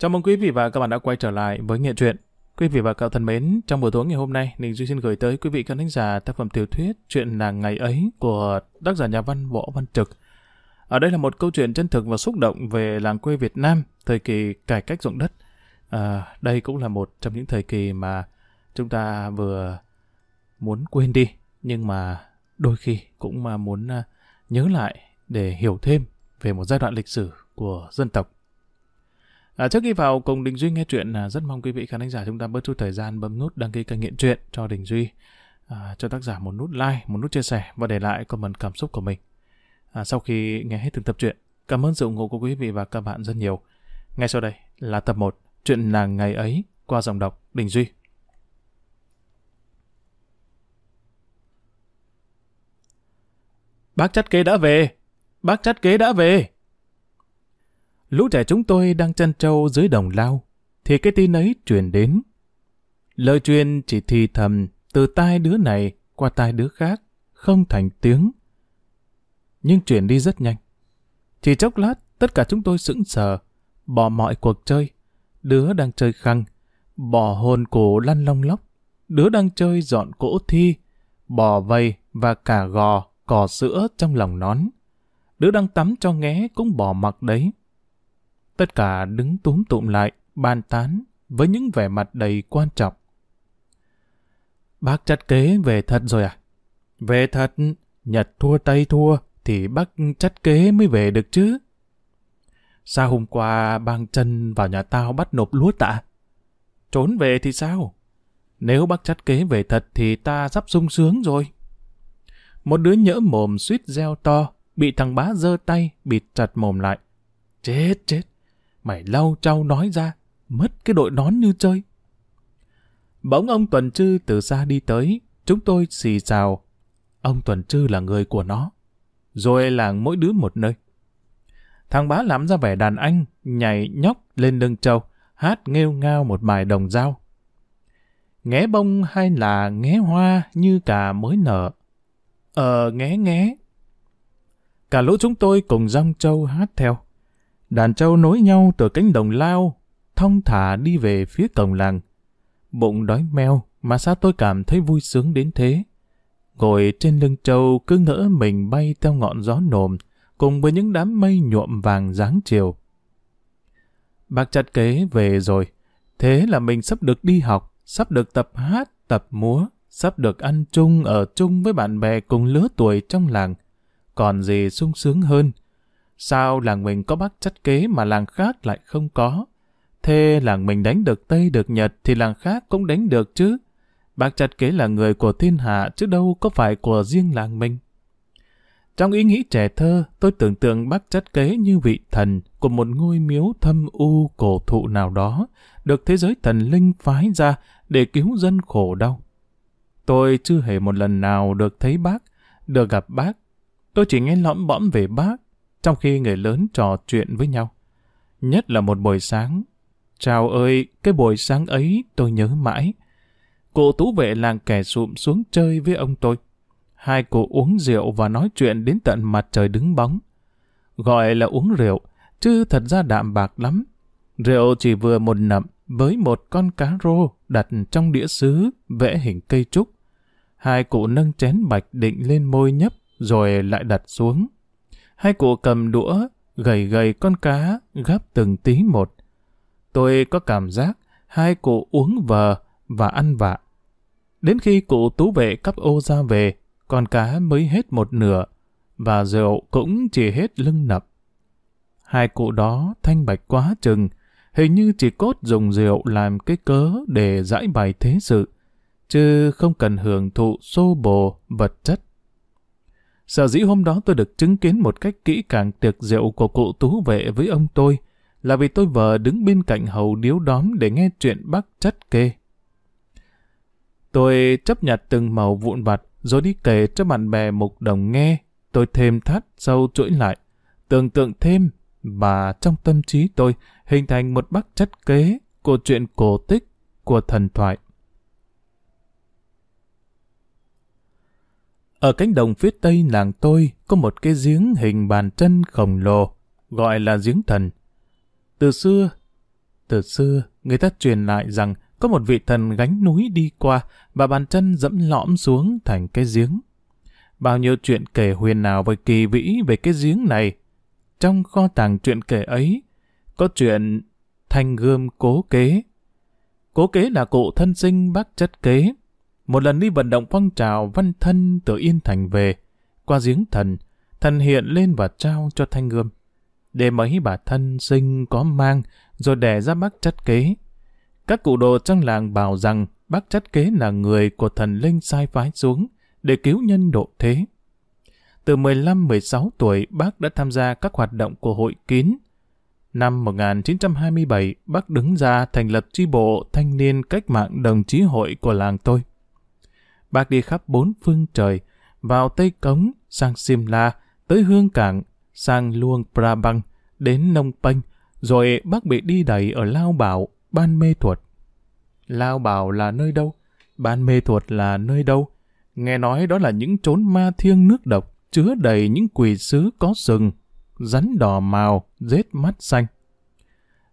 Chào mừng quý vị và các bạn đã quay trở lại với Nghệ truyện. Quý vị và các bạn thân mến, trong buổi tối ngày hôm nay, Ninh Duy xin gửi tới quý vị khán thính giả tác phẩm tiểu thuyết Chuyện là ngày ấy của tác giả nhà văn Võ Văn Trực. Ở đây là một câu chuyện chân thực và xúc động về làng quê Việt Nam, thời kỳ cải cách ruộng đất. À, đây cũng là một trong những thời kỳ mà chúng ta vừa muốn quên đi, nhưng mà đôi khi cũng mà muốn à, nhớ lại để hiểu thêm về một giai đoạn lịch sử của dân tộc. À, trước khi vào cùng Đình Duy nghe chuyện, à, rất mong quý vị khán giả chúng ta bớt chút thời gian bấm nút đăng ký kênh nghiện truyện cho Đình Duy, à, cho tác giả một nút like, một nút chia sẻ và để lại comment cảm xúc của mình. À, sau khi nghe hết từng tập truyện, cảm ơn sự ủng hộ của quý vị và các bạn rất nhiều. Ngay sau đây là tập 1, chuyện nàng ngày ấy qua dòng đọc Đình Duy. Bác chắt kế đã về! Bác chắt kế đã về! Lũ trẻ chúng tôi đang chăn trâu dưới đồng lao, thì cái tin ấy truyền đến. Lời truyền chỉ thì thầm từ tai đứa này qua tai đứa khác, không thành tiếng. Nhưng truyền đi rất nhanh. Chỉ chốc lát, tất cả chúng tôi sững sờ, bỏ mọi cuộc chơi. Đứa đang chơi khăn, bỏ hồn cổ lăn long lóc. Đứa đang chơi dọn cỗ thi, bò vây và cả gò, cò sữa trong lòng nón. Đứa đang tắm cho nghé cũng bỏ mặc đấy. Tất cả đứng túm tụm lại, bàn tán với những vẻ mặt đầy quan trọng. Bác chắt kế về thật rồi à? Về thật, Nhật thua Tây thua, thì bác chắt kế mới về được chứ. Sao hôm qua bang chân vào nhà tao bắt nộp lúa tạ? Trốn về thì sao? Nếu bác chắt kế về thật thì ta sắp sung sướng rồi. Một đứa nhỡ mồm suýt reo to, bị thằng bá giơ tay bịt chặt mồm lại. Chết chết, Mày lau trao nói ra, mất cái đội nón như chơi. Bỗng ông Tuần Trư từ xa đi tới, chúng tôi xì xào. Ông Tuần Trư là người của nó. Rồi làng mỗi đứa một nơi. Thằng bá làm ra vẻ đàn anh, nhảy nhóc lên lưng trâu, hát nghêu ngao một bài đồng dao. Nghé bông hay là nghé hoa như cả mới nở? Ờ, nghé nghé. Cả lũ chúng tôi cùng rong trâu hát theo. Đàn trâu nối nhau từ cánh đồng lao, thong thả đi về phía cổng làng. Bụng đói meo, mà sao tôi cảm thấy vui sướng đến thế? Ngồi trên lưng trâu cứ ngỡ mình bay theo ngọn gió nồm, cùng với những đám mây nhuộm vàng dáng chiều. Bác chặt kế về rồi, thế là mình sắp được đi học, sắp được tập hát, tập múa, sắp được ăn chung ở chung với bạn bè cùng lứa tuổi trong làng. Còn gì sung sướng hơn, Sao làng mình có bác chất kế mà làng khác lại không có? Thế làng mình đánh được Tây được Nhật thì làng khác cũng đánh được chứ. Bác chất kế là người của thiên hạ chứ đâu có phải của riêng làng mình. Trong ý nghĩ trẻ thơ, tôi tưởng tượng bác chất kế như vị thần của một ngôi miếu thâm u cổ thụ nào đó, được thế giới thần linh phái ra để cứu dân khổ đau. Tôi chưa hề một lần nào được thấy bác, được gặp bác. Tôi chỉ nghe lõm bõm về bác, trong khi người lớn trò chuyện với nhau. Nhất là một buổi sáng. Chào ơi, cái buổi sáng ấy tôi nhớ mãi. Cụ tú vệ làng kẻ sụm xuống chơi với ông tôi. Hai cụ uống rượu và nói chuyện đến tận mặt trời đứng bóng. Gọi là uống rượu, chứ thật ra đạm bạc lắm. Rượu chỉ vừa một nậm với một con cá rô đặt trong đĩa sứ vẽ hình cây trúc. Hai cụ nâng chén bạch định lên môi nhấp rồi lại đặt xuống. Hai cụ cầm đũa, gầy gầy con cá, gắp từng tí một. Tôi có cảm giác hai cụ uống vờ và ăn vạ. Đến khi cụ tú vệ cắp ô ra về, con cá mới hết một nửa, và rượu cũng chỉ hết lưng nập. Hai cụ đó thanh bạch quá chừng, hình như chỉ cốt dùng rượu làm cái cớ để giải bài thế sự, chứ không cần hưởng thụ xô bồ, vật chất. Sở dĩ hôm đó tôi được chứng kiến một cách kỹ càng tiệc rượu của cụ tú vệ với ông tôi, là vì tôi vợ đứng bên cạnh hầu điếu đóm để nghe chuyện bác chất kê. Tôi chấp nhặt từng màu vụn vặt, rồi đi kể cho bạn bè mục đồng nghe. Tôi thêm thắt sâu chuỗi lại, tưởng tượng thêm, và trong tâm trí tôi hình thành một bác chất kế của chuyện cổ tích, của thần thoại. Ở cánh đồng phía tây làng tôi có một cái giếng hình bàn chân khổng lồ, gọi là giếng thần. Từ xưa, Từ xưa, người ta truyền lại rằng có một vị thần gánh núi đi qua và bàn chân dẫm lõm xuống thành cái giếng. Bao nhiêu chuyện kể huyền nào và kỳ vĩ về cái giếng này. Trong kho tàng chuyện kể ấy, có chuyện thanh gươm cố kế. Cố kế là cụ thân sinh bác chất kế. Một lần đi vận động phong trào văn thân từ Yên Thành về, qua giếng thần, thần hiện lên và trao cho thanh gươm. Để mấy bà thân sinh có mang, rồi đẻ ra bác chất kế. Các cụ đồ trong làng bảo rằng bác chất kế là người của thần linh sai phái xuống để cứu nhân độ thế. Từ 15-16 tuổi, bác đã tham gia các hoạt động của hội kín. Năm 1927, bác đứng ra thành lập chi bộ thanh niên cách mạng đồng chí hội của làng tôi. Bác đi khắp bốn phương trời, vào Tây Cống, sang Simla, tới Hương Cảng, sang Luông Prabang, đến Nông Penh, rồi bác bị đi đẩy ở Lao Bảo, Ban Mê Thuật. Lao Bảo là nơi đâu? Ban Mê Thuật là nơi đâu? Nghe nói đó là những chốn ma thiêng nước độc, chứa đầy những quỷ sứ có sừng, rắn đỏ màu, rết mắt xanh.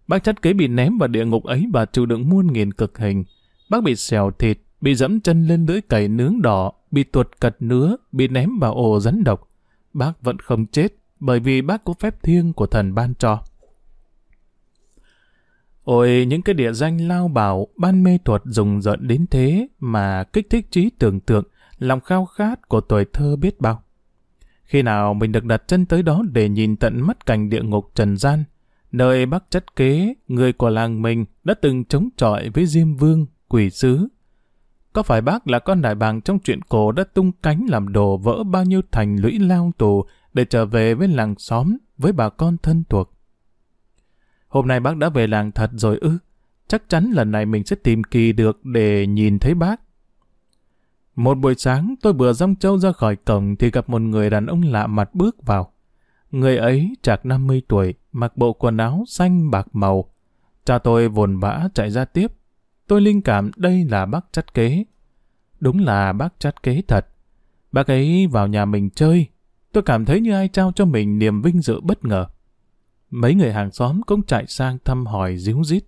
Bác chất kế bị ném vào địa ngục ấy và chịu đựng muôn nghìn cực hình. Bác bị xèo thịt, bị dẫm chân lên lưỡi cày nướng đỏ, bị tuột cật nứa, bị ném vào ổ rắn độc. Bác vẫn không chết, bởi vì bác có phép thiêng của thần ban cho. Ôi, những cái địa danh lao bảo, ban mê thuật dùng giận đến thế mà kích thích trí tưởng tượng, lòng khao khát của tuổi thơ biết bao. Khi nào mình được đặt chân tới đó để nhìn tận mắt cảnh địa ngục trần gian, nơi bác chất kế, người của làng mình đã từng chống chọi với Diêm Vương, quỷ sứ. Có phải bác là con đại bàng trong chuyện cổ đã tung cánh làm đồ vỡ bao nhiêu thành lũy lao tù để trở về với làng xóm, với bà con thân thuộc? Hôm nay bác đã về làng thật rồi ư? Chắc chắn lần này mình sẽ tìm kỳ được để nhìn thấy bác. Một buổi sáng tôi vừa rong châu ra khỏi cổng thì gặp một người đàn ông lạ mặt bước vào. Người ấy chạc 50 tuổi, mặc bộ quần áo xanh bạc màu. Cha tôi vồn vã chạy ra tiếp. Tôi linh cảm đây là bác chắt kế. Đúng là bác chắt kế thật. Bác ấy vào nhà mình chơi. Tôi cảm thấy như ai trao cho mình niềm vinh dự bất ngờ. Mấy người hàng xóm cũng chạy sang thăm hỏi díu dít.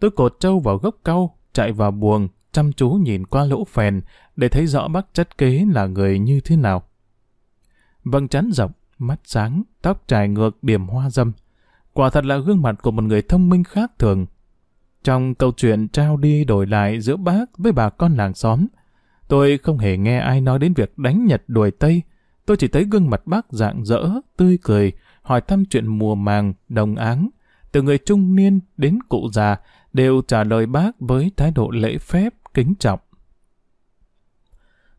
Tôi cột trâu vào gốc cau, chạy vào buồng, chăm chú nhìn qua lỗ phèn để thấy rõ bác chất kế là người như thế nào. Vâng chắn rộng, mắt sáng, tóc trải ngược điểm hoa dâm. Quả thật là gương mặt của một người thông minh khác thường. Trong câu chuyện trao đi đổi lại giữa bác với bà con làng xóm, tôi không hề nghe ai nói đến việc đánh Nhật đuổi Tây. Tôi chỉ thấy gương mặt bác dạng dỡ, tươi cười, hỏi thăm chuyện mùa màng, đồng áng. Từ người trung niên đến cụ già đều trả lời bác với thái độ lễ phép, kính trọng.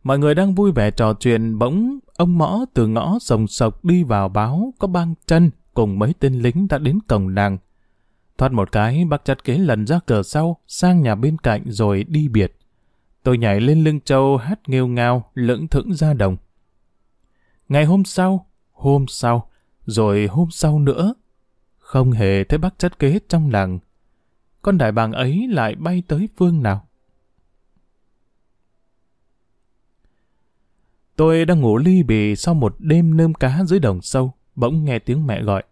Mọi người đang vui vẻ trò chuyện bỗng ông mõ từ ngõ sồng sộc đi vào báo có băng chân cùng mấy tên lính đã đến cổng làng. Thoát một cái, bác chặt kế lần ra cửa sau, sang nhà bên cạnh rồi đi biệt. Tôi nhảy lên lưng châu hát nghêu ngao, lững thững ra đồng. Ngày hôm sau, hôm sau, rồi hôm sau nữa, không hề thấy bác chất kế trong làng. Con đại bàng ấy lại bay tới phương nào? Tôi đang ngủ ly bì sau một đêm nơm cá dưới đồng sâu, bỗng nghe tiếng mẹ gọi.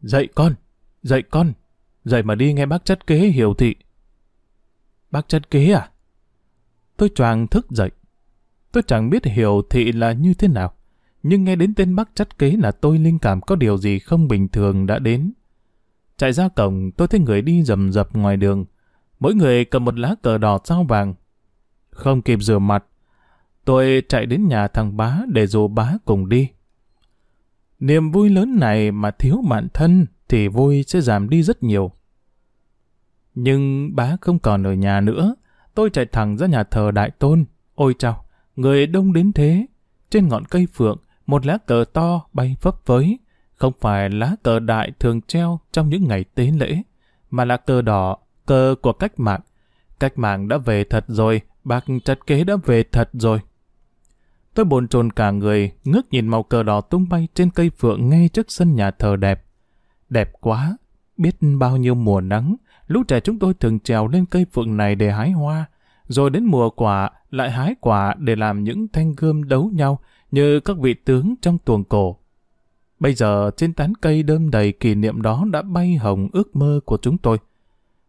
Dậy con, dậy con, dậy mà đi nghe bác chất kế hiểu thị. Bác chất kế à? Tôi choàng thức dậy. Tôi chẳng biết hiểu thị là như thế nào, nhưng nghe đến tên bác chất kế là tôi linh cảm có điều gì không bình thường đã đến. Chạy ra cổng, tôi thấy người đi rầm rập ngoài đường. Mỗi người cầm một lá cờ đỏ sao vàng. Không kịp rửa mặt, Tôi chạy đến nhà thằng bá để dù bá cùng đi. Niềm vui lớn này mà thiếu bạn thân thì vui sẽ giảm đi rất nhiều. Nhưng bá không còn ở nhà nữa. Tôi chạy thẳng ra nhà thờ đại tôn. Ôi chào, người đông đến thế. Trên ngọn cây phượng, một lá cờ to bay phấp phới. Không phải lá cờ đại thường treo trong những ngày tế lễ, mà là cờ đỏ, cờ của cách mạng. Cách mạng đã về thật rồi, bác chặt kế đã về thật rồi. Tôi bồn chồn cả người, ngước nhìn màu cờ đỏ tung bay trên cây phượng ngay trước sân nhà thờ đẹp. Đẹp quá, biết bao nhiêu mùa nắng, lũ trẻ chúng tôi thường trèo lên cây phượng này để hái hoa, rồi đến mùa quả lại hái quả để làm những thanh gươm đấu nhau như các vị tướng trong tuồng cổ. Bây giờ trên tán cây đơm đầy kỷ niệm đó đã bay hồng ước mơ của chúng tôi.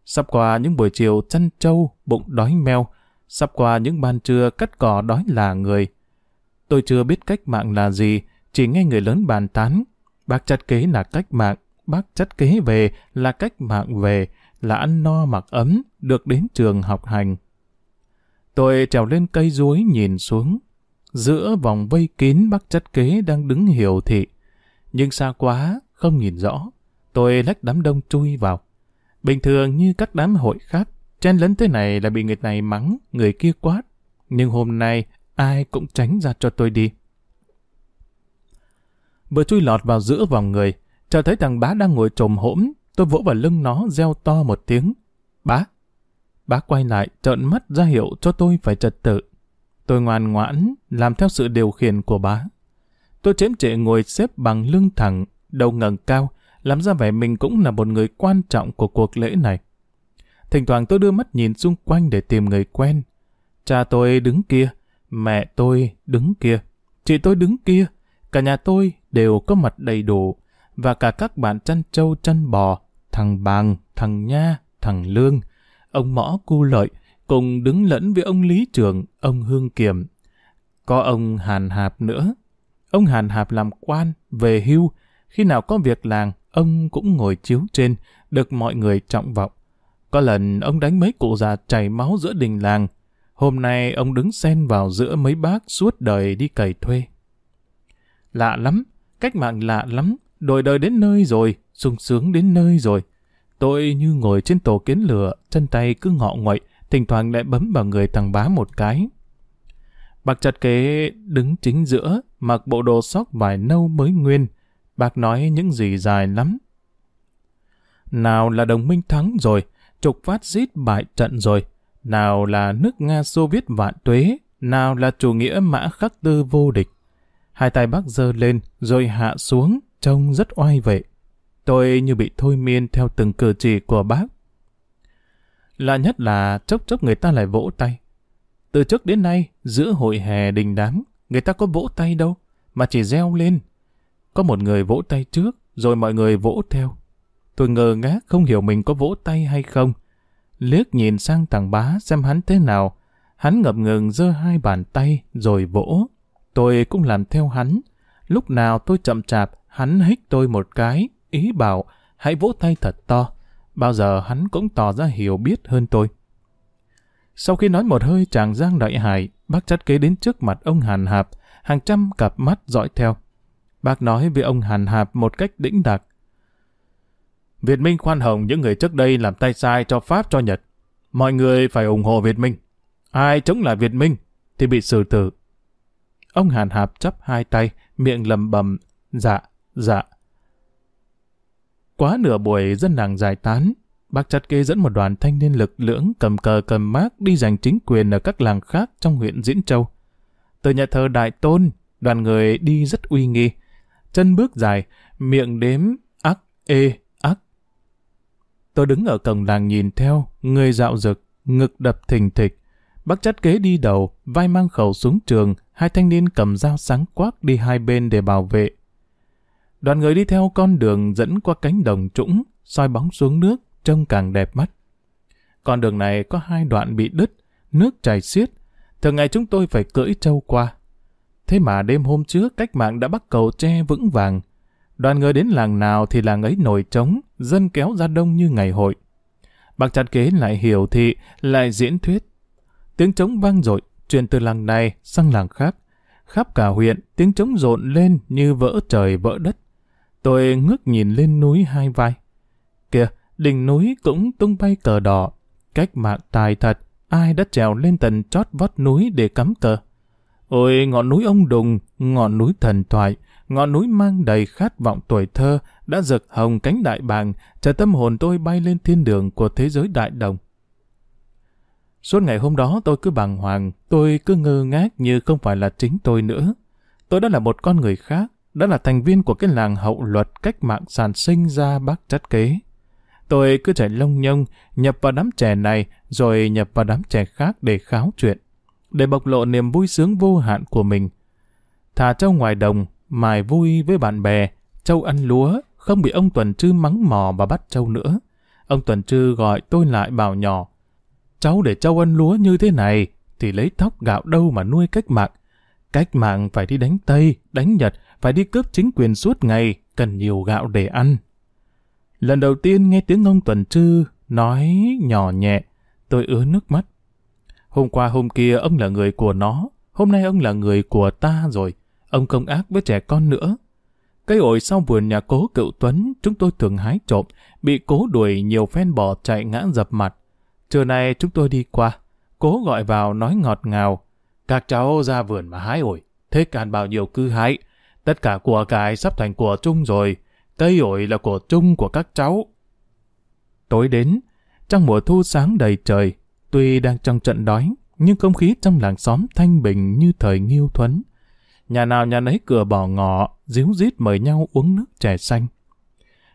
Sắp qua những buổi chiều chăn trâu, bụng đói meo, sắp qua những ban trưa cắt cỏ đói là người. Tôi chưa biết cách mạng là gì, chỉ nghe người lớn bàn tán. Bác chặt kế là cách mạng, bác chất kế về là cách mạng về, là ăn no mặc ấm, được đến trường học hành. Tôi trèo lên cây ruối nhìn xuống. Giữa vòng vây kín bác chất kế đang đứng hiểu thị. Nhưng xa quá, không nhìn rõ. Tôi lách đám đông chui vào. Bình thường như các đám hội khác, chen lấn thế này là bị người này mắng, người kia quát. Nhưng hôm nay, ai cũng tránh ra cho tôi đi. Vừa chui lọt vào giữa vòng người, chợt thấy thằng bá đang ngồi trồm hỗn, tôi vỗ vào lưng nó reo to một tiếng. Bá! Bá quay lại, trợn mắt ra hiệu cho tôi phải trật tự. Tôi ngoan ngoãn, làm theo sự điều khiển của bá. Tôi chém trệ ngồi xếp bằng lưng thẳng, đầu ngẩng cao, làm ra vẻ mình cũng là một người quan trọng của cuộc lễ này. Thỉnh thoảng tôi đưa mắt nhìn xung quanh để tìm người quen. Cha tôi đứng kia, mẹ tôi đứng kia, chị tôi đứng kia, cả nhà tôi đều có mặt đầy đủ, và cả các bạn chăn trâu chăn bò, thằng Bàng, thằng Nha, thằng Lương, ông Mõ Cu Lợi, cùng đứng lẫn với ông Lý Trường, ông Hương Kiểm. Có ông Hàn Hạp nữa. Ông Hàn Hạp làm quan, về hưu, khi nào có việc làng, ông cũng ngồi chiếu trên, được mọi người trọng vọng. Có lần ông đánh mấy cụ già chảy máu giữa đình làng, hôm nay ông đứng xen vào giữa mấy bác suốt đời đi cày thuê. Lạ lắm, cách mạng lạ lắm, đổi đời đến nơi rồi, sung sướng đến nơi rồi. Tôi như ngồi trên tổ kiến lửa, chân tay cứ ngọ nguậy, thỉnh thoảng lại bấm vào người thằng bá một cái. Bác chặt kế đứng chính giữa, mặc bộ đồ sóc vải nâu mới nguyên. Bác nói những gì dài lắm. Nào là đồng minh thắng rồi, trục phát giết bại trận rồi. Nào là nước Nga Xô Viết vạn tuế, nào là chủ nghĩa mã khắc tư vô địch. Hai tay bác giơ lên, rồi hạ xuống, trông rất oai vệ. Tôi như bị thôi miên theo từng cử chỉ của bác. Lạ nhất là chốc chốc người ta lại vỗ tay. Từ trước đến nay, giữa hội hè đình đám, người ta có vỗ tay đâu, mà chỉ reo lên. Có một người vỗ tay trước, rồi mọi người vỗ theo. Tôi ngờ ngác không hiểu mình có vỗ tay hay không. Liếc nhìn sang thằng bá xem hắn thế nào. Hắn ngập ngừng giơ hai bàn tay rồi vỗ. Tôi cũng làm theo hắn. Lúc nào tôi chậm chạp, hắn hích tôi một cái, ý bảo hãy vỗ tay thật to. Bao giờ hắn cũng tỏ ra hiểu biết hơn tôi. Sau khi nói một hơi chàng giang đại hải, bác chắt kế đến trước mặt ông Hàn Hạp, hàng trăm cặp mắt dõi theo. Bác nói với ông Hàn Hạp một cách đĩnh đạc. Việt Minh khoan hồng những người trước đây làm tay sai cho Pháp cho Nhật. Mọi người phải ủng hộ Việt Minh. Ai chống lại Việt Minh thì bị xử tử. Ông Hàn Hạp chắp hai tay, miệng lầm bầm, dạ, dạ. Quá nửa buổi dân làng giải tán, bác chặt kê dẫn một đoàn thanh niên lực lưỡng cầm cờ cầm mác đi giành chính quyền ở các làng khác trong huyện Diễn Châu. Từ nhà thờ Đại Tôn, đoàn người đi rất uy nghi. Chân bước dài, miệng đếm, ắc, ê, ắc. Tôi đứng ở cổng làng nhìn theo, người dạo rực, ngực đập thình thịch. Bác chắt kế đi đầu, vai mang khẩu súng trường, hai thanh niên cầm dao sáng quắc đi hai bên để bảo vệ. Đoàn người đi theo con đường dẫn qua cánh đồng trũng, soi bóng xuống nước, trông càng đẹp mắt. Con đường này có hai đoạn bị đứt, nước chảy xiết. Thường ngày chúng tôi phải cưỡi trâu qua. Thế mà đêm hôm trước cách mạng đã bắt cầu tre vững vàng. Đoàn người đến làng nào thì làng ấy nổi trống, dân kéo ra đông như ngày hội. Bác chặt kế lại hiểu thị, lại diễn thuyết. Tiếng trống vang dội truyền từ làng này sang làng khác. Khắp cả huyện, tiếng trống rộn lên như vỡ trời vỡ đất. Tôi ngước nhìn lên núi hai vai. Kìa, đỉnh núi cũng tung bay cờ đỏ. Cách mạng tài thật, ai đã trèo lên tầng chót vót núi để cắm cờ. Ôi, ngọn núi ông đùng, ngọn núi thần thoại, ngọn núi mang đầy khát vọng tuổi thơ, đã rực hồng cánh đại bàng, chờ tâm hồn tôi bay lên thiên đường của thế giới đại đồng. Suốt ngày hôm đó tôi cứ bàng hoàng, tôi cứ ngơ ngác như không phải là chính tôi nữa. Tôi đã là một con người khác, đã là thành viên của cái làng hậu luật cách mạng sản sinh ra bác chất kế. Tôi cứ chạy lông nhông, nhập vào đám trẻ này, rồi nhập vào đám trẻ khác để kháo chuyện, để bộc lộ niềm vui sướng vô hạn của mình. Thả trâu ngoài đồng, mài vui với bạn bè, Châu ăn lúa, không bị ông Tuần Trư mắng mò và bắt Châu nữa. Ông Tuần Trư gọi tôi lại bảo nhỏ. Cháu để cháu ăn lúa như thế này, thì lấy thóc gạo đâu mà nuôi cách mạng. Cách mạng phải đi đánh Tây, đánh Nhật, phải đi cướp chính quyền suốt ngày, cần nhiều gạo để ăn. Lần đầu tiên nghe tiếng ông Tuần Trư nói nhỏ nhẹ, tôi ứa nước mắt. Hôm qua hôm kia ông là người của nó, hôm nay ông là người của ta rồi. Ông không ác với trẻ con nữa. Cây ổi sau vườn nhà cố cựu Tuấn, chúng tôi thường hái trộm, bị cố đuổi nhiều phen bò chạy ngã dập mặt. Trưa nay chúng tôi đi qua, cố gọi vào nói ngọt ngào. Các cháu ra vườn mà hái ổi, thế càn bao nhiêu cứ hái. Tất cả của cải sắp thành của chung rồi, cây ổi là của chung của các cháu. Tối đến, trong mùa thu sáng đầy trời, tuy đang trong trận đói, nhưng không khí trong làng xóm thanh bình như thời nghiêu thuấn. Nhà nào nhà nấy cửa bỏ ngọ, díu dít mời nhau uống nước chè xanh.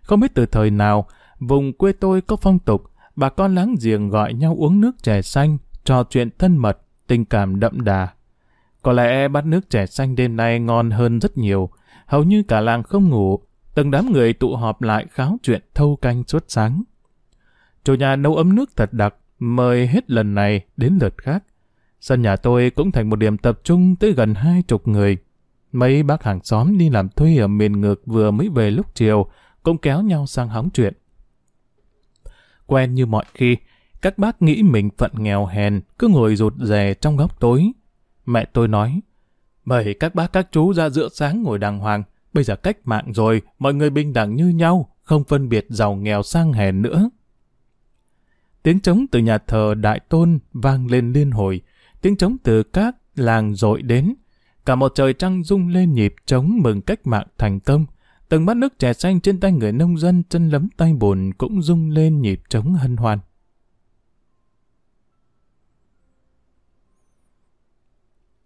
Không biết từ thời nào, vùng quê tôi có phong tục, bà con láng giềng gọi nhau uống nước chè xanh, trò chuyện thân mật, tình cảm đậm đà. Có lẽ bát nước chè xanh đêm nay ngon hơn rất nhiều, hầu như cả làng không ngủ, từng đám người tụ họp lại kháo chuyện thâu canh suốt sáng. Chủ nhà nấu ấm nước thật đặc, mời hết lần này đến lượt khác. Sân nhà tôi cũng thành một điểm tập trung tới gần hai chục người. Mấy bác hàng xóm đi làm thuê ở miền ngược vừa mới về lúc chiều, cũng kéo nhau sang hóng chuyện. Quen như mọi khi, các bác nghĩ mình phận nghèo hèn, cứ ngồi rụt rè trong góc tối. Mẹ tôi nói, bởi các bác các chú ra giữa sáng ngồi đàng hoàng, bây giờ cách mạng rồi, mọi người bình đẳng như nhau, không phân biệt giàu nghèo sang hèn nữa. Tiếng trống từ nhà thờ Đại Tôn vang lên liên hồi, tiếng trống từ các làng dội đến. Cả một trời trăng rung lên nhịp trống mừng cách mạng thành công. Từng bát nước chè xanh trên tay người nông dân chân lấm tay bùn cũng rung lên nhịp trống hân hoan.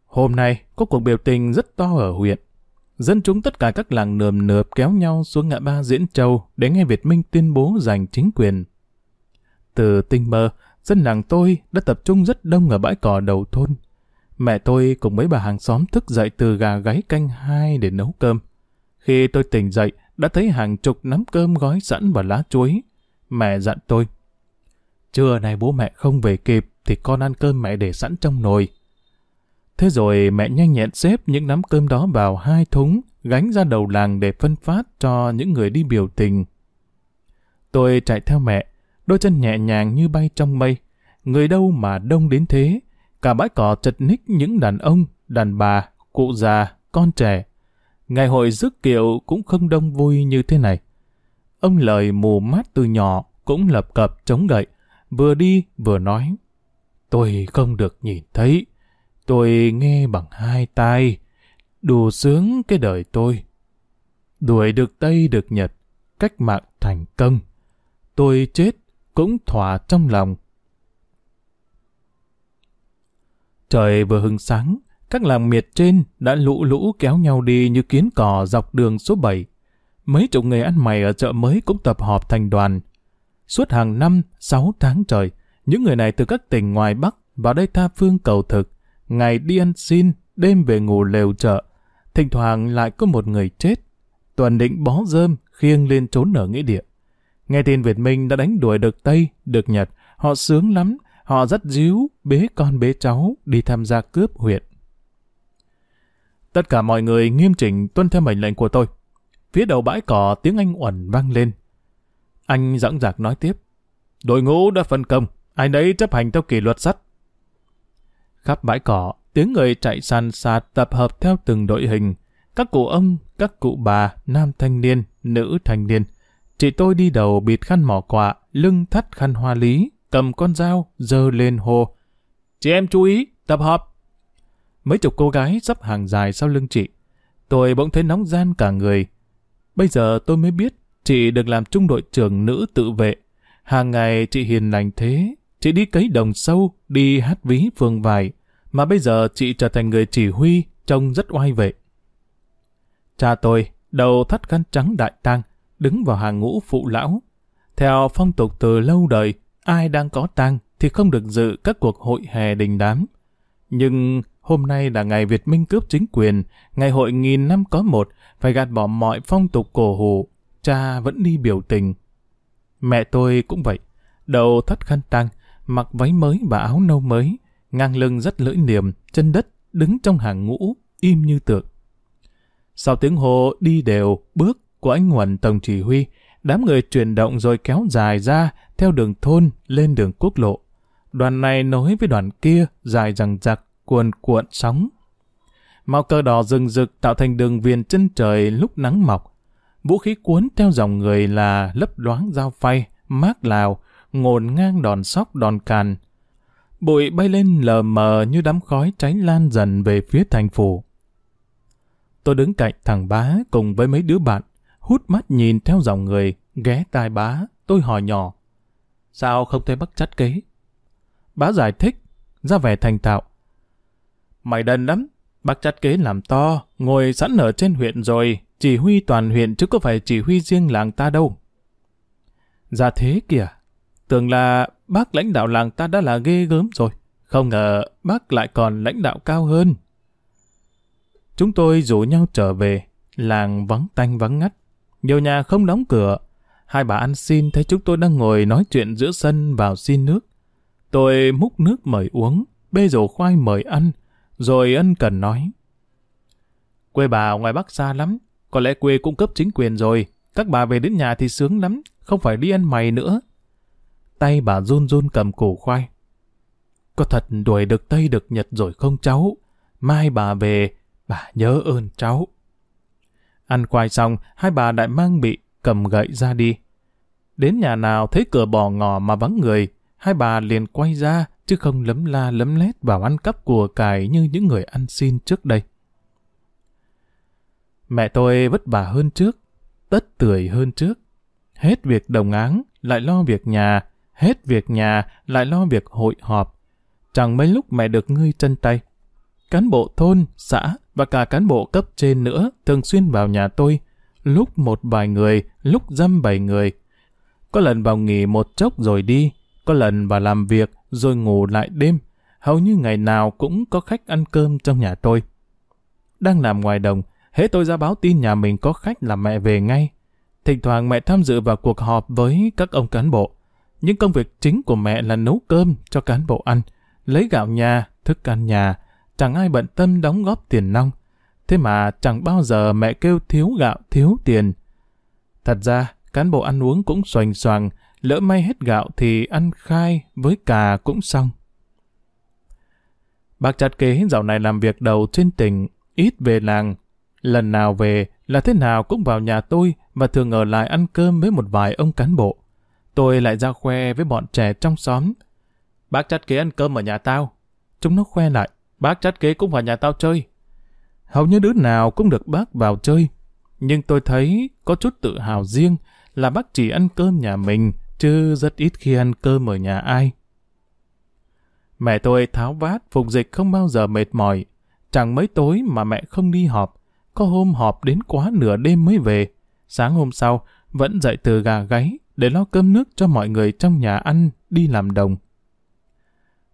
Hôm nay có cuộc biểu tình rất to ở huyện. Dân chúng tất cả các làng nườm nượp kéo nhau xuống ngã ba Diễn Châu để nghe Việt Minh tuyên bố giành chính quyền. Từ tinh mơ, dân làng tôi đã tập trung rất đông ở bãi cỏ đầu thôn. Mẹ tôi cùng mấy bà hàng xóm thức dậy từ gà gáy canh hai để nấu cơm. Khi tôi tỉnh dậy, đã thấy hàng chục nắm cơm gói sẵn và lá chuối. Mẹ dặn tôi. Trưa nay bố mẹ không về kịp thì con ăn cơm mẹ để sẵn trong nồi. Thế rồi mẹ nhanh nhẹn xếp những nắm cơm đó vào hai thúng, gánh ra đầu làng để phân phát cho những người đi biểu tình. Tôi chạy theo mẹ, đôi chân nhẹ nhàng như bay trong mây. Người đâu mà đông đến thế, cả bãi cỏ chật ních những đàn ông, đàn bà, cụ già, con trẻ. Ngày hội rước kiệu cũng không đông vui như thế này. Ông lời mù mắt từ nhỏ cũng lập cập chống gậy, vừa đi vừa nói. Tôi không được nhìn thấy, tôi nghe bằng hai tai, đủ sướng cái đời tôi. Đuổi được Tây được Nhật, cách mạng thành công. Tôi chết cũng thỏa trong lòng. Trời vừa hừng sáng, các làng miệt trên đã lũ lũ kéo nhau đi như kiến cỏ dọc đường số 7. Mấy chục người ăn mày ở chợ mới cũng tập họp thành đoàn. Suốt hàng năm, 6 tháng trời, những người này từ các tỉnh ngoài Bắc vào đây tha phương cầu thực, ngày đi ăn xin, đêm về ngủ lều chợ. Thỉnh thoảng lại có một người chết. Toàn định bó rơm, khiêng lên trốn ở nghĩa địa. Nghe tin Việt Minh đã đánh đuổi được Tây, được Nhật, họ sướng lắm, họ rất díu, bế con bế cháu đi tham gia cướp huyện. Tất cả mọi người nghiêm chỉnh tuân theo mệnh lệnh của tôi. Phía đầu bãi cỏ tiếng Anh uẩn vang lên. Anh dõng dạc nói tiếp. Đội ngũ đã phân công, ai đấy chấp hành theo kỷ luật sắt. Khắp bãi cỏ, tiếng người chạy sàn sạt tập hợp theo từng đội hình. Các cụ ông, các cụ bà, nam thanh niên, nữ thanh niên, Chị tôi đi đầu bịt khăn mỏ quạ, lưng thắt khăn hoa lý, cầm con dao, dơ lên hồ. Chị em chú ý, tập hợp. Mấy chục cô gái sắp hàng dài sau lưng chị. Tôi bỗng thấy nóng gian cả người. Bây giờ tôi mới biết chị được làm trung đội trưởng nữ tự vệ. Hàng ngày chị hiền lành thế, chị đi cấy đồng sâu, đi hát ví phường vải, mà bây giờ chị trở thành người chỉ huy, trông rất oai vệ. Cha tôi, đầu thắt khăn trắng đại tang, đứng vào hàng ngũ phụ lão. Theo phong tục từ lâu đời, ai đang có tang thì không được dự các cuộc hội hè đình đám. Nhưng hôm nay là ngày Việt Minh cướp chính quyền, ngày hội nghìn năm có một, phải gạt bỏ mọi phong tục cổ hủ, cha vẫn đi biểu tình. Mẹ tôi cũng vậy, đầu thắt khăn tăng, mặc váy mới và áo nâu mới, ngang lưng rất lưỡi niềm, chân đất, đứng trong hàng ngũ, im như tượng. Sau tiếng hô đi đều, bước của anh Nguồn Tổng Chỉ huy, đám người chuyển động rồi kéo dài ra theo đường thôn lên đường quốc lộ. Đoàn này nối với đoàn kia dài rằng giặc, cuồn cuộn sóng. Màu cờ đỏ rừng rực tạo thành đường viền chân trời lúc nắng mọc. Vũ khí cuốn theo dòng người là lấp loáng dao phay, mác lào, ngồn ngang đòn sóc đòn càn. Bụi bay lên lờ mờ như đám khói cháy lan dần về phía thành phủ. Tôi đứng cạnh thằng bá cùng với mấy đứa bạn, hút mắt nhìn theo dòng người, ghé tai bá, tôi hỏi nhỏ. Sao không thấy bắt chắt kế? Bá giải thích, ra vẻ thành tạo. Mày đần lắm, bác chặt kế làm to, ngồi sẵn ở trên huyện rồi, chỉ huy toàn huyện chứ có phải chỉ huy riêng làng ta đâu. Ra thế kìa, tưởng là bác lãnh đạo làng ta đã là ghê gớm rồi, không ngờ bác lại còn lãnh đạo cao hơn. Chúng tôi rủ nhau trở về, làng vắng tanh vắng ngắt, nhiều nhà không đóng cửa. Hai bà ăn xin thấy chúng tôi đang ngồi nói chuyện giữa sân vào xin nước. Tôi múc nước mời uống, bê rổ khoai mời ăn, rồi ân cần nói. Quê bà ngoài Bắc xa lắm, có lẽ quê cũng cấp chính quyền rồi, các bà về đến nhà thì sướng lắm, không phải đi ăn mày nữa. Tay bà run run cầm củ khoai. Có thật đuổi được Tây được Nhật rồi không cháu? Mai bà về, bà nhớ ơn cháu. Ăn khoai xong, hai bà đại mang bị cầm gậy ra đi. Đến nhà nào thấy cửa bò ngò mà vắng người, hai bà liền quay ra, chứ không lấm la lấm lét vào ăn cắp của cải như những người ăn xin trước đây. Mẹ tôi vất vả hơn trước, tất tưởi hơn trước. Hết việc đồng áng, lại lo việc nhà, hết việc nhà, lại lo việc hội họp. Chẳng mấy lúc mẹ được ngươi chân tay. Cán bộ thôn, xã và cả cán bộ cấp trên nữa thường xuyên vào nhà tôi, lúc một vài người, lúc dăm bảy người. Có lần vào nghỉ một chốc rồi đi, có lần vào làm việc rồi ngủ lại đêm, hầu như ngày nào cũng có khách ăn cơm trong nhà tôi. Đang làm ngoài đồng, hễ tôi ra báo tin nhà mình có khách là mẹ về ngay. Thỉnh thoảng mẹ tham dự vào cuộc họp với các ông cán bộ. những công việc chính của mẹ là nấu cơm cho cán bộ ăn, lấy gạo nhà, thức ăn nhà, chẳng ai bận tâm đóng góp tiền nong. Thế mà chẳng bao giờ mẹ kêu thiếu gạo, thiếu tiền. Thật ra, cán bộ ăn uống cũng xoành xoàng, lỡ may hết gạo thì ăn khai với cà cũng xong. Bác chặt kế dạo này làm việc đầu trên tỉnh, ít về làng. Lần nào về là thế nào cũng vào nhà tôi và thường ở lại ăn cơm với một vài ông cán bộ. Tôi lại ra khoe với bọn trẻ trong xóm. Bác chặt kế ăn cơm ở nhà tao. Chúng nó khoe lại, bác chặt kế cũng vào nhà tao chơi. Hầu như đứa nào cũng được bác vào chơi. Nhưng tôi thấy có chút tự hào riêng là bác chỉ ăn cơm nhà mình, chứ rất ít khi ăn cơm ở nhà ai. Mẹ tôi tháo vát, phục dịch không bao giờ mệt mỏi. Chẳng mấy tối mà mẹ không đi họp. Có hôm họp đến quá nửa đêm mới về. Sáng hôm sau, vẫn dậy từ gà gáy để lo cơm nước cho mọi người trong nhà ăn, đi làm đồng.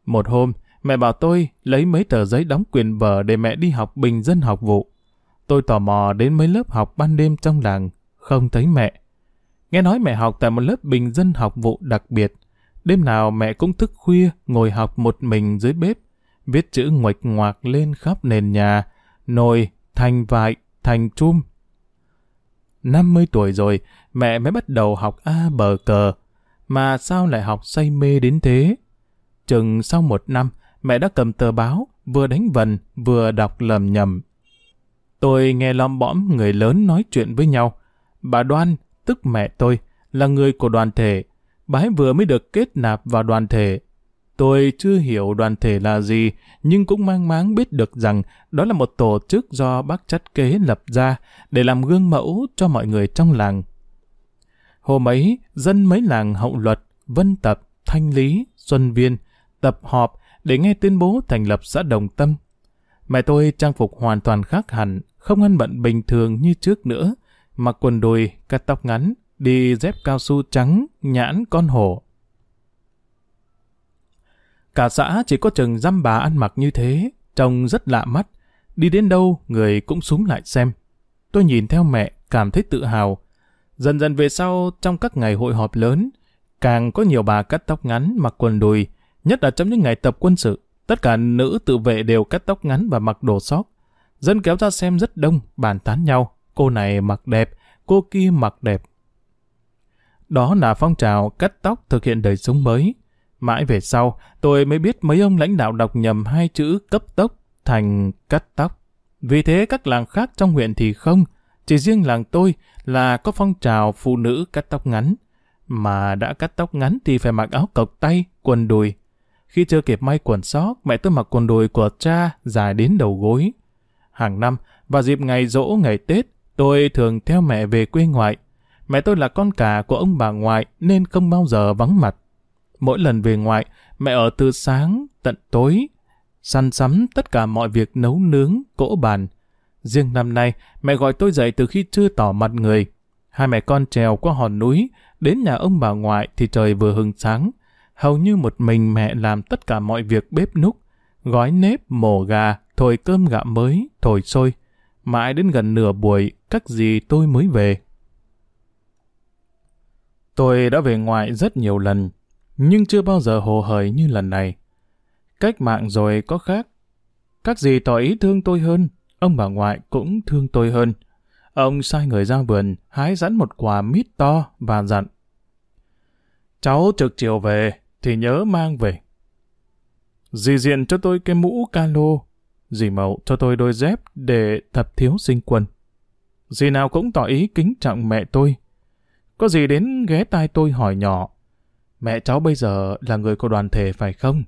Một hôm, mẹ bảo tôi lấy mấy tờ giấy đóng quyền vở để mẹ đi học bình dân học vụ. Tôi tò mò đến mấy lớp học ban đêm trong làng, không thấy mẹ. Nghe nói mẹ học tại một lớp bình dân học vụ đặc biệt. Đêm nào mẹ cũng thức khuya ngồi học một mình dưới bếp, viết chữ ngoạch ngoạc lên khắp nền nhà, nồi, thành vại, thành chum. 50 tuổi rồi, mẹ mới bắt đầu học A bờ cờ. Mà sao lại học say mê đến thế? Chừng sau một năm, mẹ đã cầm tờ báo, vừa đánh vần, vừa đọc lầm nhầm. Tôi nghe lom bõm người lớn nói chuyện với nhau. Bà Đoan, tức mẹ tôi, là người của đoàn thể. Bà ấy vừa mới được kết nạp vào đoàn thể. Tôi chưa hiểu đoàn thể là gì, nhưng cũng mang máng biết được rằng đó là một tổ chức do bác chắt kế lập ra để làm gương mẫu cho mọi người trong làng. Hôm ấy, dân mấy làng Hậu Luật, Vân Tập, Thanh Lý, Xuân Viên tập họp để nghe tuyên bố thành lập xã Đồng Tâm. Mẹ tôi trang phục hoàn toàn khác hẳn, không ăn bận bình thường như trước nữa, mặc quần đùi, cắt tóc ngắn, đi dép cao su trắng, nhãn con hổ. Cả xã chỉ có chừng dăm bà ăn mặc như thế, trông rất lạ mắt. Đi đến đâu, người cũng súng lại xem. Tôi nhìn theo mẹ, cảm thấy tự hào. Dần dần về sau, trong các ngày hội họp lớn, càng có nhiều bà cắt tóc ngắn, mặc quần đùi, nhất là trong những ngày tập quân sự. Tất cả nữ tự vệ đều cắt tóc ngắn và mặc đồ sóc. Dân kéo ra xem rất đông, bàn tán nhau. Cô này mặc đẹp, cô kia mặc đẹp. Đó là phong trào cắt tóc thực hiện đời sống mới. Mãi về sau, tôi mới biết mấy ông lãnh đạo đọc nhầm hai chữ cấp tốc thành cắt tóc. Vì thế các làng khác trong huyện thì không, chỉ riêng làng tôi là có phong trào phụ nữ cắt tóc ngắn. Mà đã cắt tóc ngắn thì phải mặc áo cộc tay, quần đùi. Khi chưa kịp may quần sóc, mẹ tôi mặc quần đùi của cha dài đến đầu gối. Hàng năm, vào dịp ngày rỗ ngày Tết, tôi thường theo mẹ về quê ngoại. Mẹ tôi là con cả của ông bà ngoại nên không bao giờ vắng mặt. Mỗi lần về ngoại, mẹ ở từ sáng tận tối, săn sắm tất cả mọi việc nấu nướng, cỗ bàn. Riêng năm nay, mẹ gọi tôi dậy từ khi chưa tỏ mặt người. Hai mẹ con trèo qua hòn núi, đến nhà ông bà ngoại thì trời vừa hừng sáng. Hầu như một mình mẹ làm tất cả mọi việc bếp núc, gói nếp, mổ gà, thổi cơm gạo mới, thổi sôi. Mãi đến gần nửa buổi, các gì tôi mới về. Tôi đã về ngoại rất nhiều lần, nhưng chưa bao giờ hồ hởi như lần này. Cách mạng rồi có khác. Các gì tỏ ý thương tôi hơn, ông bà ngoại cũng thương tôi hơn. Ông sai người ra vườn, hái dẫn một quả mít to và dặn. Cháu trực chiều về, thì nhớ mang về. Dì diện cho tôi cái mũ calo, dì mậu cho tôi đôi dép để thập thiếu sinh quân. Dì nào cũng tỏ ý kính trọng mẹ tôi. Có gì đến ghé tai tôi hỏi nhỏ, mẹ cháu bây giờ là người của đoàn thể phải không?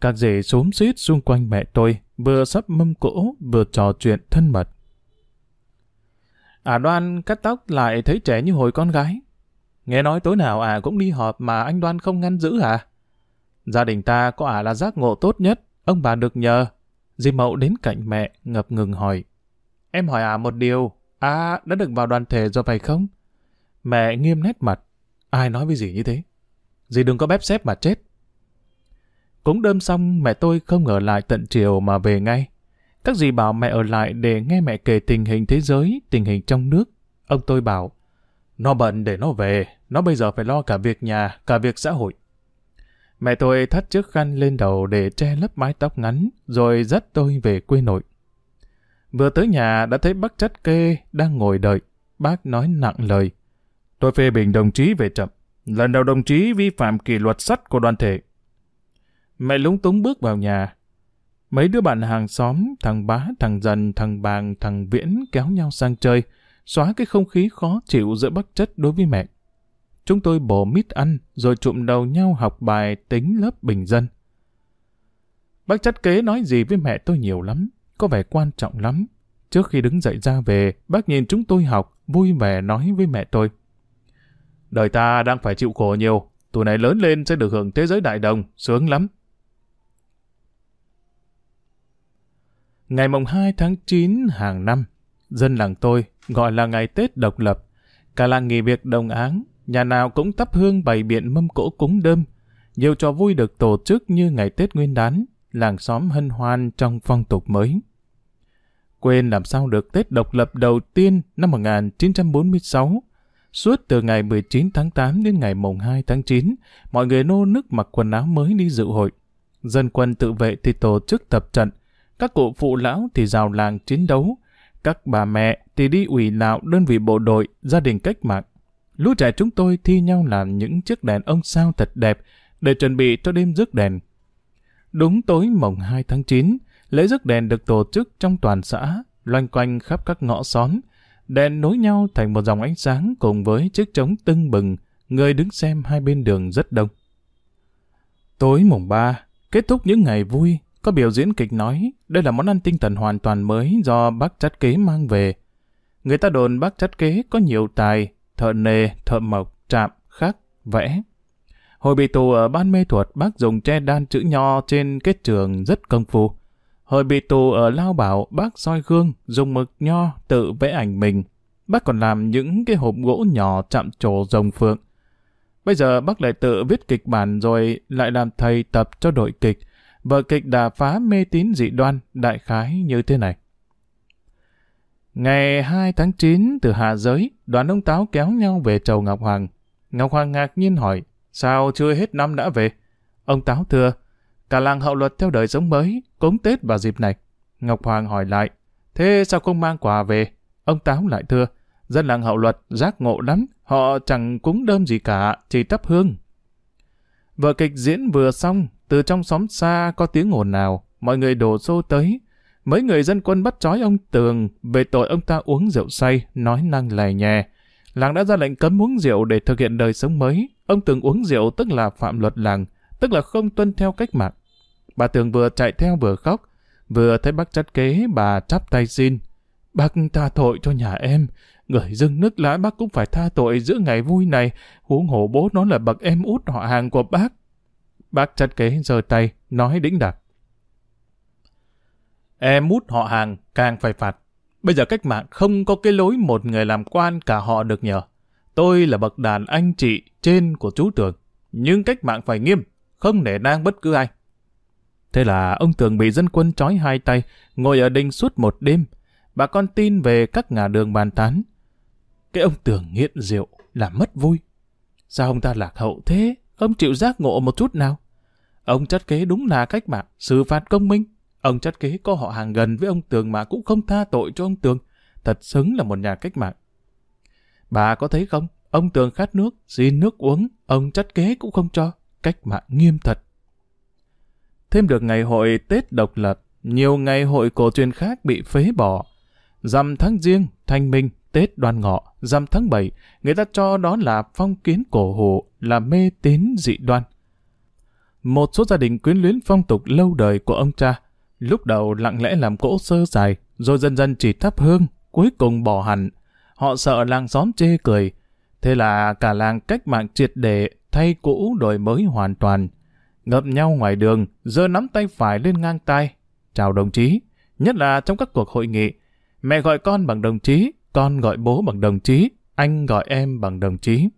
Các dì xúm xít xung quanh mẹ tôi, vừa sắp mâm cỗ, vừa trò chuyện thân mật. À đoan cắt tóc lại thấy trẻ như hồi con gái. Nghe nói tối nào à cũng đi họp mà anh đoan không ngăn giữ à? Gia đình ta có à là giác ngộ tốt nhất, ông bà được nhờ. Di Mậu đến cạnh mẹ, ngập ngừng hỏi. Em hỏi à một điều, à đã được vào đoàn thể rồi phải không? Mẹ nghiêm nét mặt. Ai nói với dì như thế? Dì đừng có bếp xếp mà chết. Cũng đơm xong, mẹ tôi không ở lại tận chiều mà về ngay. Các dì bảo mẹ ở lại để nghe mẹ kể tình hình thế giới, tình hình trong nước. Ông tôi bảo, nó bận để nó về, nó bây giờ phải lo cả việc nhà, cả việc xã hội. Mẹ tôi thắt chiếc khăn lên đầu để che lấp mái tóc ngắn, rồi dắt tôi về quê nội. Vừa tới nhà đã thấy bác chất kê đang ngồi đợi. Bác nói nặng lời. Tôi phê bình đồng chí về chậm. Lần đầu đồng chí vi phạm kỷ luật sắt của đoàn thể. Mẹ lúng túng bước vào nhà. Mấy đứa bạn hàng xóm, thằng bá, thằng dần, thằng bàng, thằng viễn kéo nhau sang chơi, xóa cái không khí khó chịu giữa bác chất đối với mẹ. Chúng tôi bổ mít ăn, rồi trụm đầu nhau học bài tính lớp bình dân. Bác chất kế nói gì với mẹ tôi nhiều lắm, có vẻ quan trọng lắm. Trước khi đứng dậy ra về, bác nhìn chúng tôi học, vui vẻ nói với mẹ tôi. Đời ta đang phải chịu khổ nhiều, tụi này lớn lên sẽ được hưởng thế giới đại đồng, sướng lắm. Ngày mùng 2 tháng 9 hàng năm, dân làng tôi gọi là ngày Tết độc lập. Cả làng nghỉ việc đồng áng, nhà nào cũng tắp hương bày biện mâm cỗ cúng đơm. Nhiều trò vui được tổ chức như ngày Tết Nguyên đán, làng xóm hân hoan trong phong tục mới. Quên làm sao được Tết độc lập đầu tiên năm 1946. Suốt từ ngày 19 tháng 8 đến ngày mùng 2 tháng 9, mọi người nô nức mặc quần áo mới đi dự hội. Dân quân tự vệ thì tổ chức tập trận, các cụ phụ lão thì rào làng chiến đấu, các bà mẹ thì đi ủy lạo đơn vị bộ đội, gia đình cách mạng. Lũ trẻ chúng tôi thi nhau làm những chiếc đèn ông sao thật đẹp để chuẩn bị cho đêm rước đèn. Đúng tối mồng 2 tháng 9, lễ rước đèn được tổ chức trong toàn xã, loanh quanh khắp các ngõ xóm. Đèn nối nhau thành một dòng ánh sáng cùng với chiếc trống tưng bừng, người đứng xem hai bên đường rất đông. Tối mùng 3, kết thúc những ngày vui, có biểu diễn kịch nói, đây là món ăn tinh thần hoàn toàn mới do bác chắt kế mang về. Người ta đồn bác chắt kế có nhiều tài, thợ nề, thợ mộc, chạm, khắc, vẽ. Hồi bị tù ở ban mê thuật, bác dùng tre đan chữ nho trên kết trường rất công phu. Hồi bị tù ở Lao Bảo, bác soi gương, dùng mực nho tự vẽ ảnh mình. Bác còn làm những cái hộp gỗ nhỏ chạm trổ rồng phượng. Bây giờ bác lại tự viết kịch bản rồi lại làm thầy tập cho đội kịch, vở kịch đà phá mê tín dị đoan đại khái như thế này. Ngày 2 tháng 9 từ hạ giới, đoàn ông Táo kéo nhau về chầu Ngọc Hoàng. Ngọc Hoàng ngạc nhiên hỏi, sao chưa hết năm đã về? Ông Táo thưa, cả làng hậu luật theo đời sống mới, cúng Tết vào dịp này. Ngọc Hoàng hỏi lại, thế sao không mang quà về? Ông Táo lại thưa, dân làng hậu luật giác ngộ lắm, họ chẳng cúng đơm gì cả, chỉ thắp hương. Vở kịch diễn vừa xong, từ trong xóm xa có tiếng ồn nào, mọi người đổ xô tới. Mấy người dân quân bắt trói ông Tường về tội ông ta uống rượu say, nói năng lè nhè. Làng đã ra lệnh cấm uống rượu để thực hiện đời sống mới. Ông Tường uống rượu tức là phạm luật làng, tức là không tuân theo cách mạng. Bà Tường vừa chạy theo vừa khóc, vừa thấy bác chắt kế bà chắp tay xin. Bác tha tội cho nhà em, người dưng nước lã bác cũng phải tha tội giữa ngày vui này, huống hổ bố nó là bậc em út họ hàng của bác. Bác chắt kế giơ tay, nói đĩnh đạc. Em út họ hàng càng phải phạt. Bây giờ cách mạng không có cái lối một người làm quan cả họ được nhờ. Tôi là bậc đàn anh chị trên của chú Tường. Nhưng cách mạng phải nghiêm, không để nang bất cứ ai. Thế là ông Tường bị dân quân trói hai tay, ngồi ở đình suốt một đêm. Bà con tin về các ngả đường bàn tán. Cái ông Tường nghiện rượu là mất vui. Sao ông ta lạc hậu thế? Không chịu giác ngộ một chút nào. Ông chất kế đúng là cách mạng, xử phạt công minh. Ông chất kế có họ hàng gần với ông Tường mà cũng không tha tội cho ông Tường. Thật xứng là một nhà cách mạng. Bà có thấy không? Ông Tường khát nước, xin nước uống, ông chất kế cũng không cho. Cách mạng nghiêm thật. Thêm được ngày hội Tết độc lập, nhiều ngày hội cổ truyền khác bị phế bỏ. Dằm tháng riêng, thanh minh, Tết đoan ngọ, dằm tháng 7, người ta cho đó là phong kiến cổ hủ, là mê tín dị đoan. Một số gia đình quyến luyến phong tục lâu đời của ông cha, lúc đầu lặng lẽ làm cỗ sơ dài, rồi dần dần chỉ thắp hương, cuối cùng bỏ hẳn. Họ sợ làng xóm chê cười, thế là cả làng cách mạng triệt để, thay cũ đổi mới hoàn toàn. Ngập nhau ngoài đường, giơ nắm tay phải lên ngang tay. Chào đồng chí, nhất là trong các cuộc hội nghị. Mẹ gọi con bằng đồng chí, con gọi bố bằng đồng chí, anh gọi em bằng đồng chí.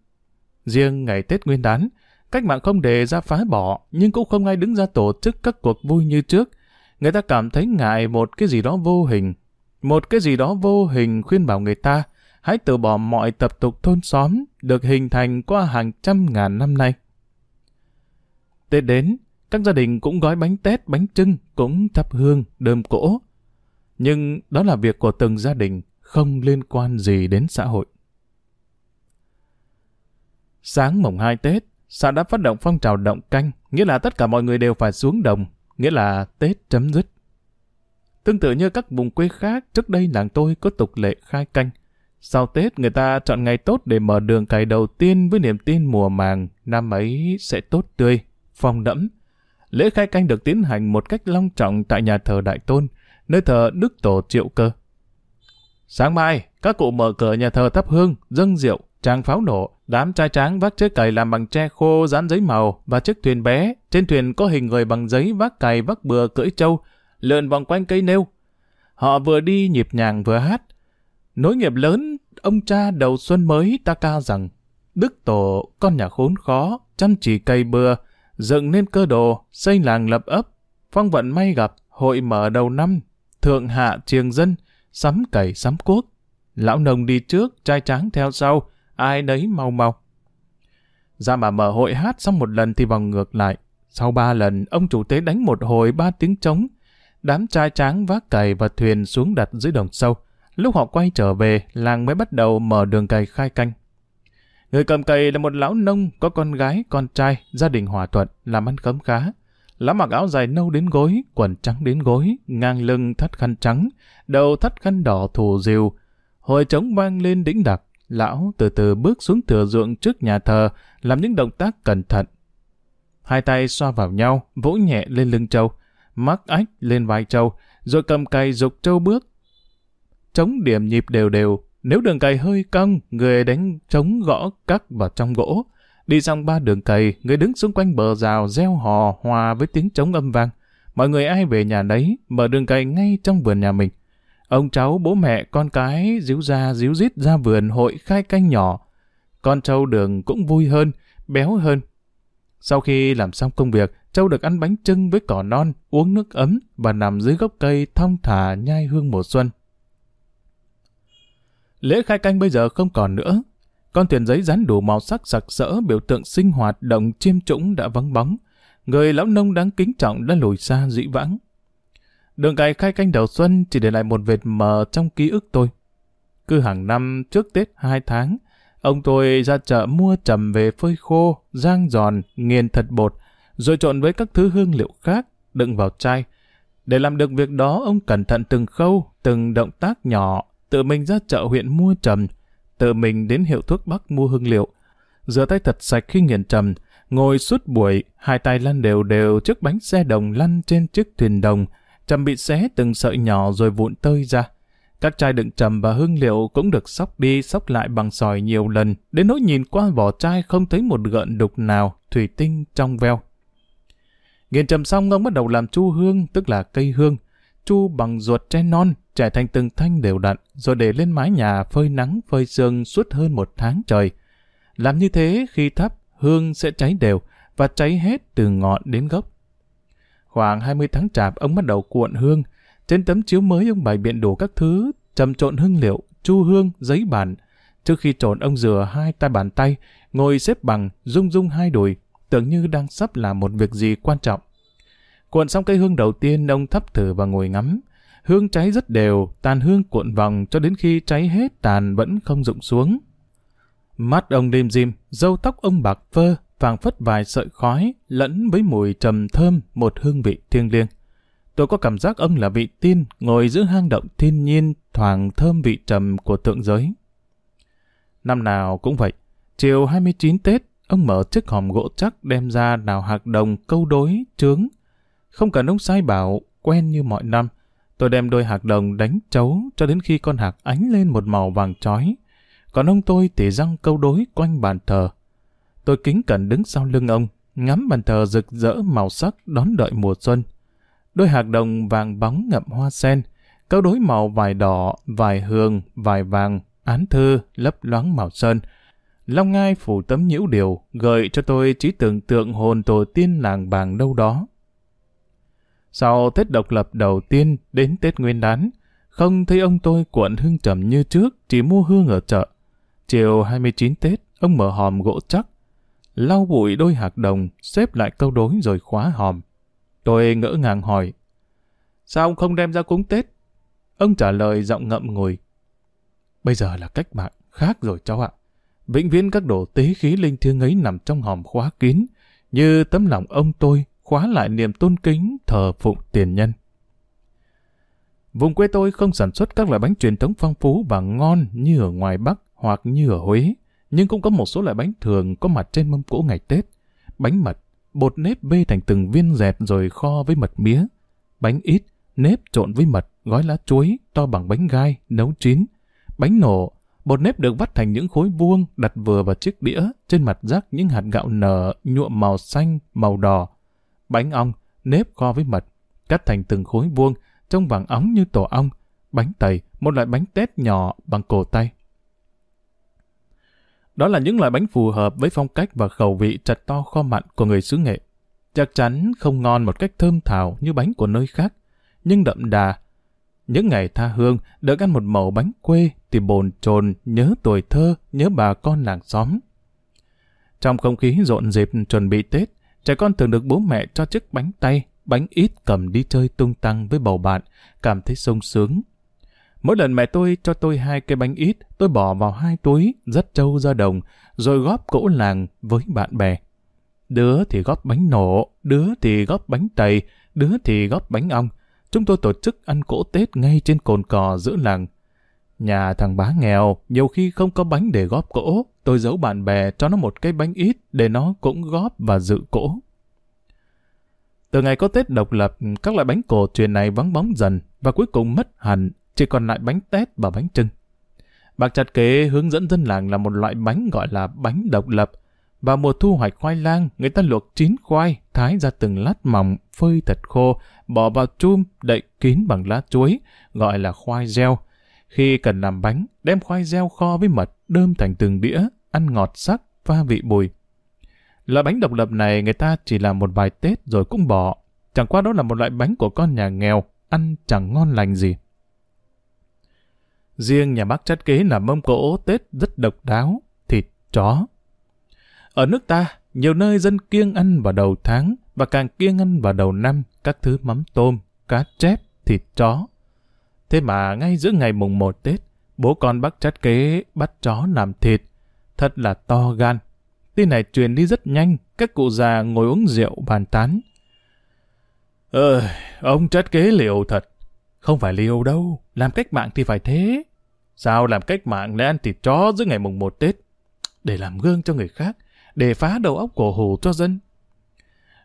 Riêng ngày Tết Nguyên đán, cách mạng không đề ra phá bỏ, nhưng cũng không ai đứng ra tổ chức các cuộc vui như trước. Người ta cảm thấy ngại một cái gì đó vô hình. Một cái gì đó vô hình khuyên bảo người ta hãy từ bỏ mọi tập tục thôn xóm được hình thành qua hàng trăm ngàn năm nay. Tết đến, các gia đình cũng gói bánh tét, bánh trưng, cũng thắp hương, đơm cỗ. Nhưng đó là việc của từng gia đình, không liên quan gì đến xã hội. Sáng mồng 2 Tết, xã đã phát động phong trào động canh, nghĩa là tất cả mọi người đều phải xuống đồng, nghĩa là Tết chấm dứt. Tương tự như các vùng quê khác, trước đây làng tôi có tục lệ khai canh. Sau Tết, người ta chọn ngày tốt để mở đường cày đầu tiên với niềm tin mùa màng, năm ấy sẽ tốt tươi, phong đẫm. Lễ khai canh được tiến hành một cách long trọng tại nhà thờ Đại Tôn, nơi thờ Đức Tổ Triệu Cơ. Sáng mai, các cụ mở cửa nhà thờ thắp hương, dâng rượu, trang pháo nổ, đám trai tráng vác chiếc cày làm bằng tre khô dán giấy màu và chiếc thuyền bé. Trên thuyền có hình người bằng giấy vác cày vác bừa cưỡi trâu, lượn vòng quanh cây nêu. Họ vừa đi nhịp nhàng vừa hát. Nối nghiệp lớn, ông cha đầu xuân mới ta ca rằng Đức Tổ, con nhà khốn khó, chăm chỉ cày bừa, dựng nên cơ đồ, xây làng lập ấp, phong vận may gặp, hội mở đầu năm, thượng hạ triềng dân, sắm cày sắm cuốc. Lão nông đi trước, trai tráng theo sau, ai nấy mau mau. Ra mà mở hội hát xong một lần thì vòng ngược lại. Sau ba lần, ông chủ tế đánh một hồi ba tiếng trống. Đám trai tráng vác cày và thuyền xuống đặt dưới đồng sâu. Lúc họ quay trở về, làng mới bắt đầu mở đường cày khai canh. Người cầm cày là một lão nông, có con gái, con trai, gia đình hòa thuận, làm ăn khấm khá. Lão mặc áo dài nâu đến gối, quần trắng đến gối, ngang lưng thắt khăn trắng, đầu thắt khăn đỏ thù diều. Hồi trống vang lên đĩnh đặc, lão từ từ bước xuống thửa ruộng trước nhà thờ, làm những động tác cẩn thận. Hai tay xoa vào nhau, vỗ nhẹ lên lưng trâu, mắc ách lên vai trâu, rồi cầm cày dục trâu bước. Trống điểm nhịp đều đều, nếu đường cày hơi cong, người đánh trống gõ cắt vào trong gỗ. Đi xong ba đường cày, người đứng xung quanh bờ rào reo hò hòa với tiếng trống âm vang. Mọi người ai về nhà đấy mở đường cày ngay trong vườn nhà mình. Ông cháu, bố mẹ, con cái díu ra díu dít ra vườn hội khai canh nhỏ. Con trâu đường cũng vui hơn, béo hơn. Sau khi làm xong công việc, Châu được ăn bánh trưng với cỏ non, uống nước ấm và nằm dưới gốc cây thong thả nhai hương mùa xuân. Lễ khai canh bây giờ không còn nữa. Con thuyền giấy dán đủ màu sắc sặc sỡ biểu tượng sinh hoạt động chiêm trũng đã vắng bóng. Người lão nông đáng kính trọng đã lùi xa dĩ vãng. Đường cày khai canh đầu xuân chỉ để lại một vệt mờ trong ký ức tôi. Cứ hàng năm trước Tết hai tháng, ông tôi ra chợ mua trầm về phơi khô, rang giòn, nghiền thật bột, rồi trộn với các thứ hương liệu khác, đựng vào chai. Để làm được việc đó, ông cẩn thận từng khâu, từng động tác nhỏ, tự mình ra chợ huyện mua trầm, tự mình đến hiệu thuốc bắc mua hương liệu, rửa tay thật sạch khi nghiền trầm, ngồi suốt buổi, hai tay lăn đều đều trước bánh xe đồng lăn trên chiếc thuyền đồng, trầm bị xé từng sợi nhỏ rồi vụn tơi ra. Các chai đựng trầm và hương liệu cũng được sóc đi sóc lại bằng sỏi nhiều lần, đến nỗi nhìn qua vỏ chai không thấy một gợn đục nào, thủy tinh trong veo. Nghiền trầm xong ông bắt đầu làm chu hương, tức là cây hương. Chu bằng ruột tre non, trải thành từng thanh đều đặn, rồi để lên mái nhà phơi nắng phơi sương suốt hơn một tháng trời. Làm như thế khi thắp, hương sẽ cháy đều và cháy hết từ ngọn đến gốc. Khoảng 20 tháng chạp ông bắt đầu cuộn hương. Trên tấm chiếu mới ông bày biện đủ các thứ, trầm trộn hương liệu, chu hương, giấy bản. Trước khi trộn ông rửa hai tay bàn tay, ngồi xếp bằng, rung rung hai đùi, tưởng như đang sắp làm một việc gì quan trọng. Cuộn xong cây hương đầu tiên, ông thắp thử và ngồi ngắm. Hương cháy rất đều, tàn hương cuộn vòng cho đến khi cháy hết tàn vẫn không rụng xuống. Mắt ông đêm dim, râu tóc ông bạc phơ, vàng phất vài sợi khói, lẫn với mùi trầm thơm một hương vị thiêng liêng. Tôi có cảm giác ông là vị tiên, ngồi giữa hang động thiên nhiên, thoảng thơm vị trầm của thượng giới. Năm nào cũng vậy, chiều 29 Tết, ông mở chiếc hòm gỗ chắc đem ra đào hạt đồng câu đối, trướng. Không cần ông sai bảo, quen như mọi năm. Tôi đem đôi hạt đồng đánh chấu cho đến khi con hạt ánh lên một màu vàng chói. Còn ông tôi thì răng câu đối quanh bàn thờ. Tôi kính cẩn đứng sau lưng ông, ngắm bàn thờ rực rỡ màu sắc đón đợi mùa xuân. Đôi hạt đồng vàng bóng ngậm hoa sen, câu đối màu vài đỏ, vài hương, vài vàng, án thư, lấp loáng màu sơn. Long ngai phủ tấm nhiễu điều, gợi cho tôi trí tưởng tượng hồn tổ tiên làng bàng đâu đó. Sau Tết độc lập đầu tiên đến Tết Nguyên đán, không thấy ông tôi cuộn hương trầm như trước, chỉ mua hương ở chợ. Chiều 29 Tết, ông mở hòm gỗ chắc, lau bụi đôi hạt đồng, xếp lại câu đối rồi khóa hòm. Tôi ngỡ ngàng hỏi, sao ông không đem ra cúng Tết? Ông trả lời giọng ngậm ngùi. Bây giờ là cách mạng, khác rồi cháu ạ. Vĩnh viễn các đồ tế khí linh thiêng ấy nằm trong hòm khóa kín, như tấm lòng ông tôi khóa lại niềm tôn kính thờ phụng tiền nhân. Vùng quê tôi không sản xuất các loại bánh truyền thống phong phú và ngon như ở ngoài Bắc hoặc như ở Huế, nhưng cũng có một số loại bánh thường có mặt trên mâm cỗ ngày Tết. Bánh mật, bột nếp bê thành từng viên dẹt rồi kho với mật mía. Bánh ít, nếp trộn với mật, gói lá chuối, to bằng bánh gai, nấu chín. Bánh nổ, bột nếp được vắt thành những khối vuông đặt vừa vào chiếc đĩa, trên mặt rắc những hạt gạo nở, nhuộm màu xanh, màu đỏ. Bánh ong, nếp kho với mật, cắt thành từng khối vuông, trông vàng óng như tổ ong. Bánh tày, một loại bánh tét nhỏ bằng cổ tay. Đó là những loại bánh phù hợp với phong cách và khẩu vị chặt to kho mặn của người xứ nghệ. Chắc chắn không ngon một cách thơm thảo như bánh của nơi khác, nhưng đậm đà. Những ngày tha hương, được ăn một mẩu bánh quê thì bồn chồn nhớ tuổi thơ, nhớ bà con làng xóm. Trong không khí rộn dịp chuẩn bị Tết, trẻ con thường được bố mẹ cho chiếc bánh tay, bánh ít cầm đi chơi tung tăng với bầu bạn, cảm thấy sung sướng, Mỗi lần mẹ tôi cho tôi hai cái bánh ít, tôi bỏ vào hai túi, dắt trâu ra đồng, rồi góp cỗ làng với bạn bè. Đứa thì góp bánh nổ, đứa thì góp bánh tày, đứa thì góp bánh ong. Chúng tôi tổ chức ăn cỗ Tết ngay trên cồn cò giữa làng. Nhà thằng bá nghèo, nhiều khi không có bánh để góp cỗ, tôi giấu bạn bè cho nó một cái bánh ít để nó cũng góp và dự cỗ. Từ ngày có Tết độc lập, các loại bánh cổ truyền này vắng bóng dần và cuối cùng mất hẳn chỉ còn lại bánh tét và bánh trưng. Bác chặt kế hướng dẫn dân làng là một loại bánh gọi là bánh độc lập. Vào mùa thu hoạch khoai lang, người ta luộc chín khoai, thái ra từng lát mỏng, phơi thật khô, bỏ vào chum, đậy kín bằng lá chuối, gọi là khoai gieo. Khi cần làm bánh, đem khoai gieo kho với mật, đơm thành từng đĩa, ăn ngọt sắc, pha vị bùi. Loại bánh độc lập này người ta chỉ làm một vài Tết rồi cũng bỏ. Chẳng qua đó là một loại bánh của con nhà nghèo, ăn chẳng ngon lành gì. Riêng nhà bác chất kế là mâm cỗ Tết rất độc đáo, thịt chó. Ở nước ta, nhiều nơi dân kiêng ăn vào đầu tháng và càng kiêng ăn vào đầu năm các thứ mắm tôm, cá chép, thịt chó. Thế mà ngay giữa ngày mùng 1 Tết, bố con bác chát kế bắt chó làm thịt. Thật là to gan. Tin này truyền đi rất nhanh, các cụ già ngồi uống rượu bàn tán. Ờ, ông chát kế liều thật. Không phải liều đâu, làm cách mạng thì phải thế. Sao làm cách mạng lại ăn thịt chó giữa ngày mùng 1 Tết? Để làm gương cho người khác, để phá đầu óc cổ hủ cho dân.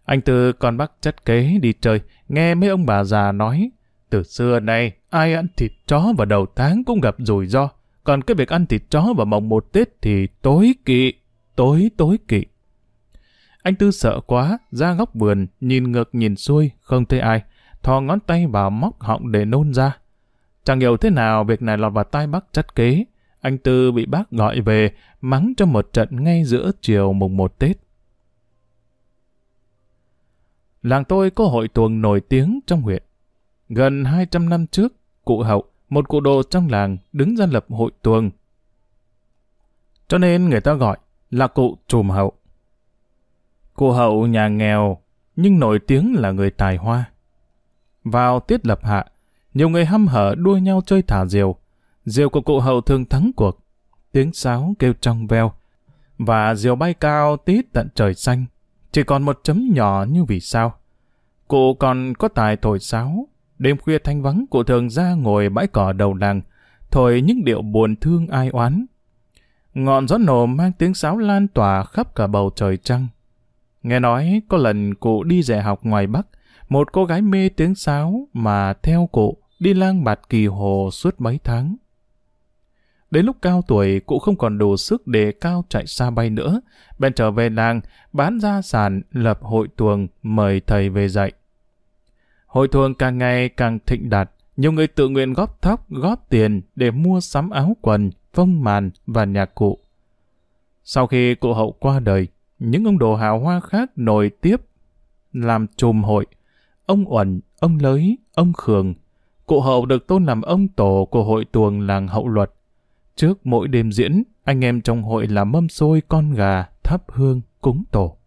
Anh Tư con bác chất kế đi chơi, nghe mấy ông bà già nói, từ xưa nay, ai ăn thịt chó vào đầu tháng cũng gặp rủi ro, còn cái việc ăn thịt chó vào mồng một Tết thì tối kỵ, tối tối kỵ. Anh Tư sợ quá, ra góc vườn, nhìn ngược nhìn xuôi, không thấy ai, thò ngón tay vào móc họng để nôn ra. Chẳng hiểu thế nào việc này lọt vào tai bác chất kế, anh Tư bị bác gọi về, mắng cho một trận ngay giữa chiều mùng một Tết. Làng tôi có hội tuồng nổi tiếng trong huyện. Gần 200 năm trước, cụ hậu, một cụ đồ trong làng đứng ra lập hội tuồng. Cho nên người ta gọi là cụ trùm hậu. Cụ hậu nhà nghèo, nhưng nổi tiếng là người tài hoa. Vào tiết lập hạ, nhiều người hăm hở đua nhau chơi thả diều. Diều của cụ hậu thường thắng cuộc. Tiếng sáo kêu trong veo. Và diều bay cao tít tận trời xanh. Chỉ còn một chấm nhỏ như vì sao. Cụ còn có tài thổi sáo. Đêm khuya thanh vắng cụ thường ra ngồi bãi cỏ đầu làng, thổi những điệu buồn thương ai oán. Ngọn gió nổ mang tiếng sáo lan tỏa khắp cả bầu trời trăng. Nghe nói có lần cụ đi dạy học ngoài Bắc, một cô gái mê tiếng sáo mà theo cụ đi lang bạt kỳ hồ suốt mấy tháng. Đến lúc cao tuổi, cụ không còn đủ sức để cao chạy xa bay nữa. Bèn trở về làng, bán gia sản, lập hội tuồng, mời thầy về dạy. Hội tuồng càng ngày càng thịnh đạt, nhiều người tự nguyện góp thóc, góp tiền để mua sắm áo quần, vông màn và nhạc cụ. Sau khi cụ hậu qua đời, những ông đồ hào hoa khác nổi tiếp làm chùm hội. Ông Uẩn, ông Lới, ông Khường. Cụ hậu được tôn làm ông tổ của hội tuồng làng hậu luật. Trước mỗi đêm diễn, anh em trong hội làm mâm xôi con gà, thắp hương, cúng tổ.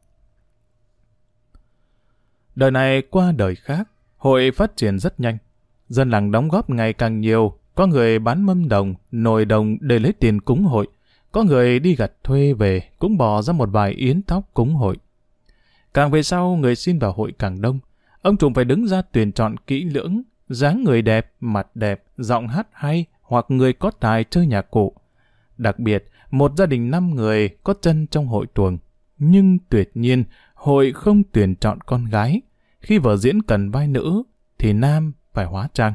Đời này qua đời khác, hội phát triển rất nhanh. Dân làng đóng góp ngày càng nhiều, có người bán mâm đồng, nồi đồng để lấy tiền cúng hội, có người đi gặt thuê về cũng bỏ ra một vài yến tóc cúng hội. Càng về sau, người xin vào hội càng đông. Ông trùm phải đứng ra tuyển chọn kỹ lưỡng, dáng người đẹp, mặt đẹp, giọng hát hay, hoặc người có tài chơi nhạc cụ. Đặc biệt, một gia đình năm người có chân trong hội tuồng. Nhưng tuyệt nhiên, hội không tuyển chọn con gái. Khi vở diễn cần vai nữ, thì nam phải hóa trang.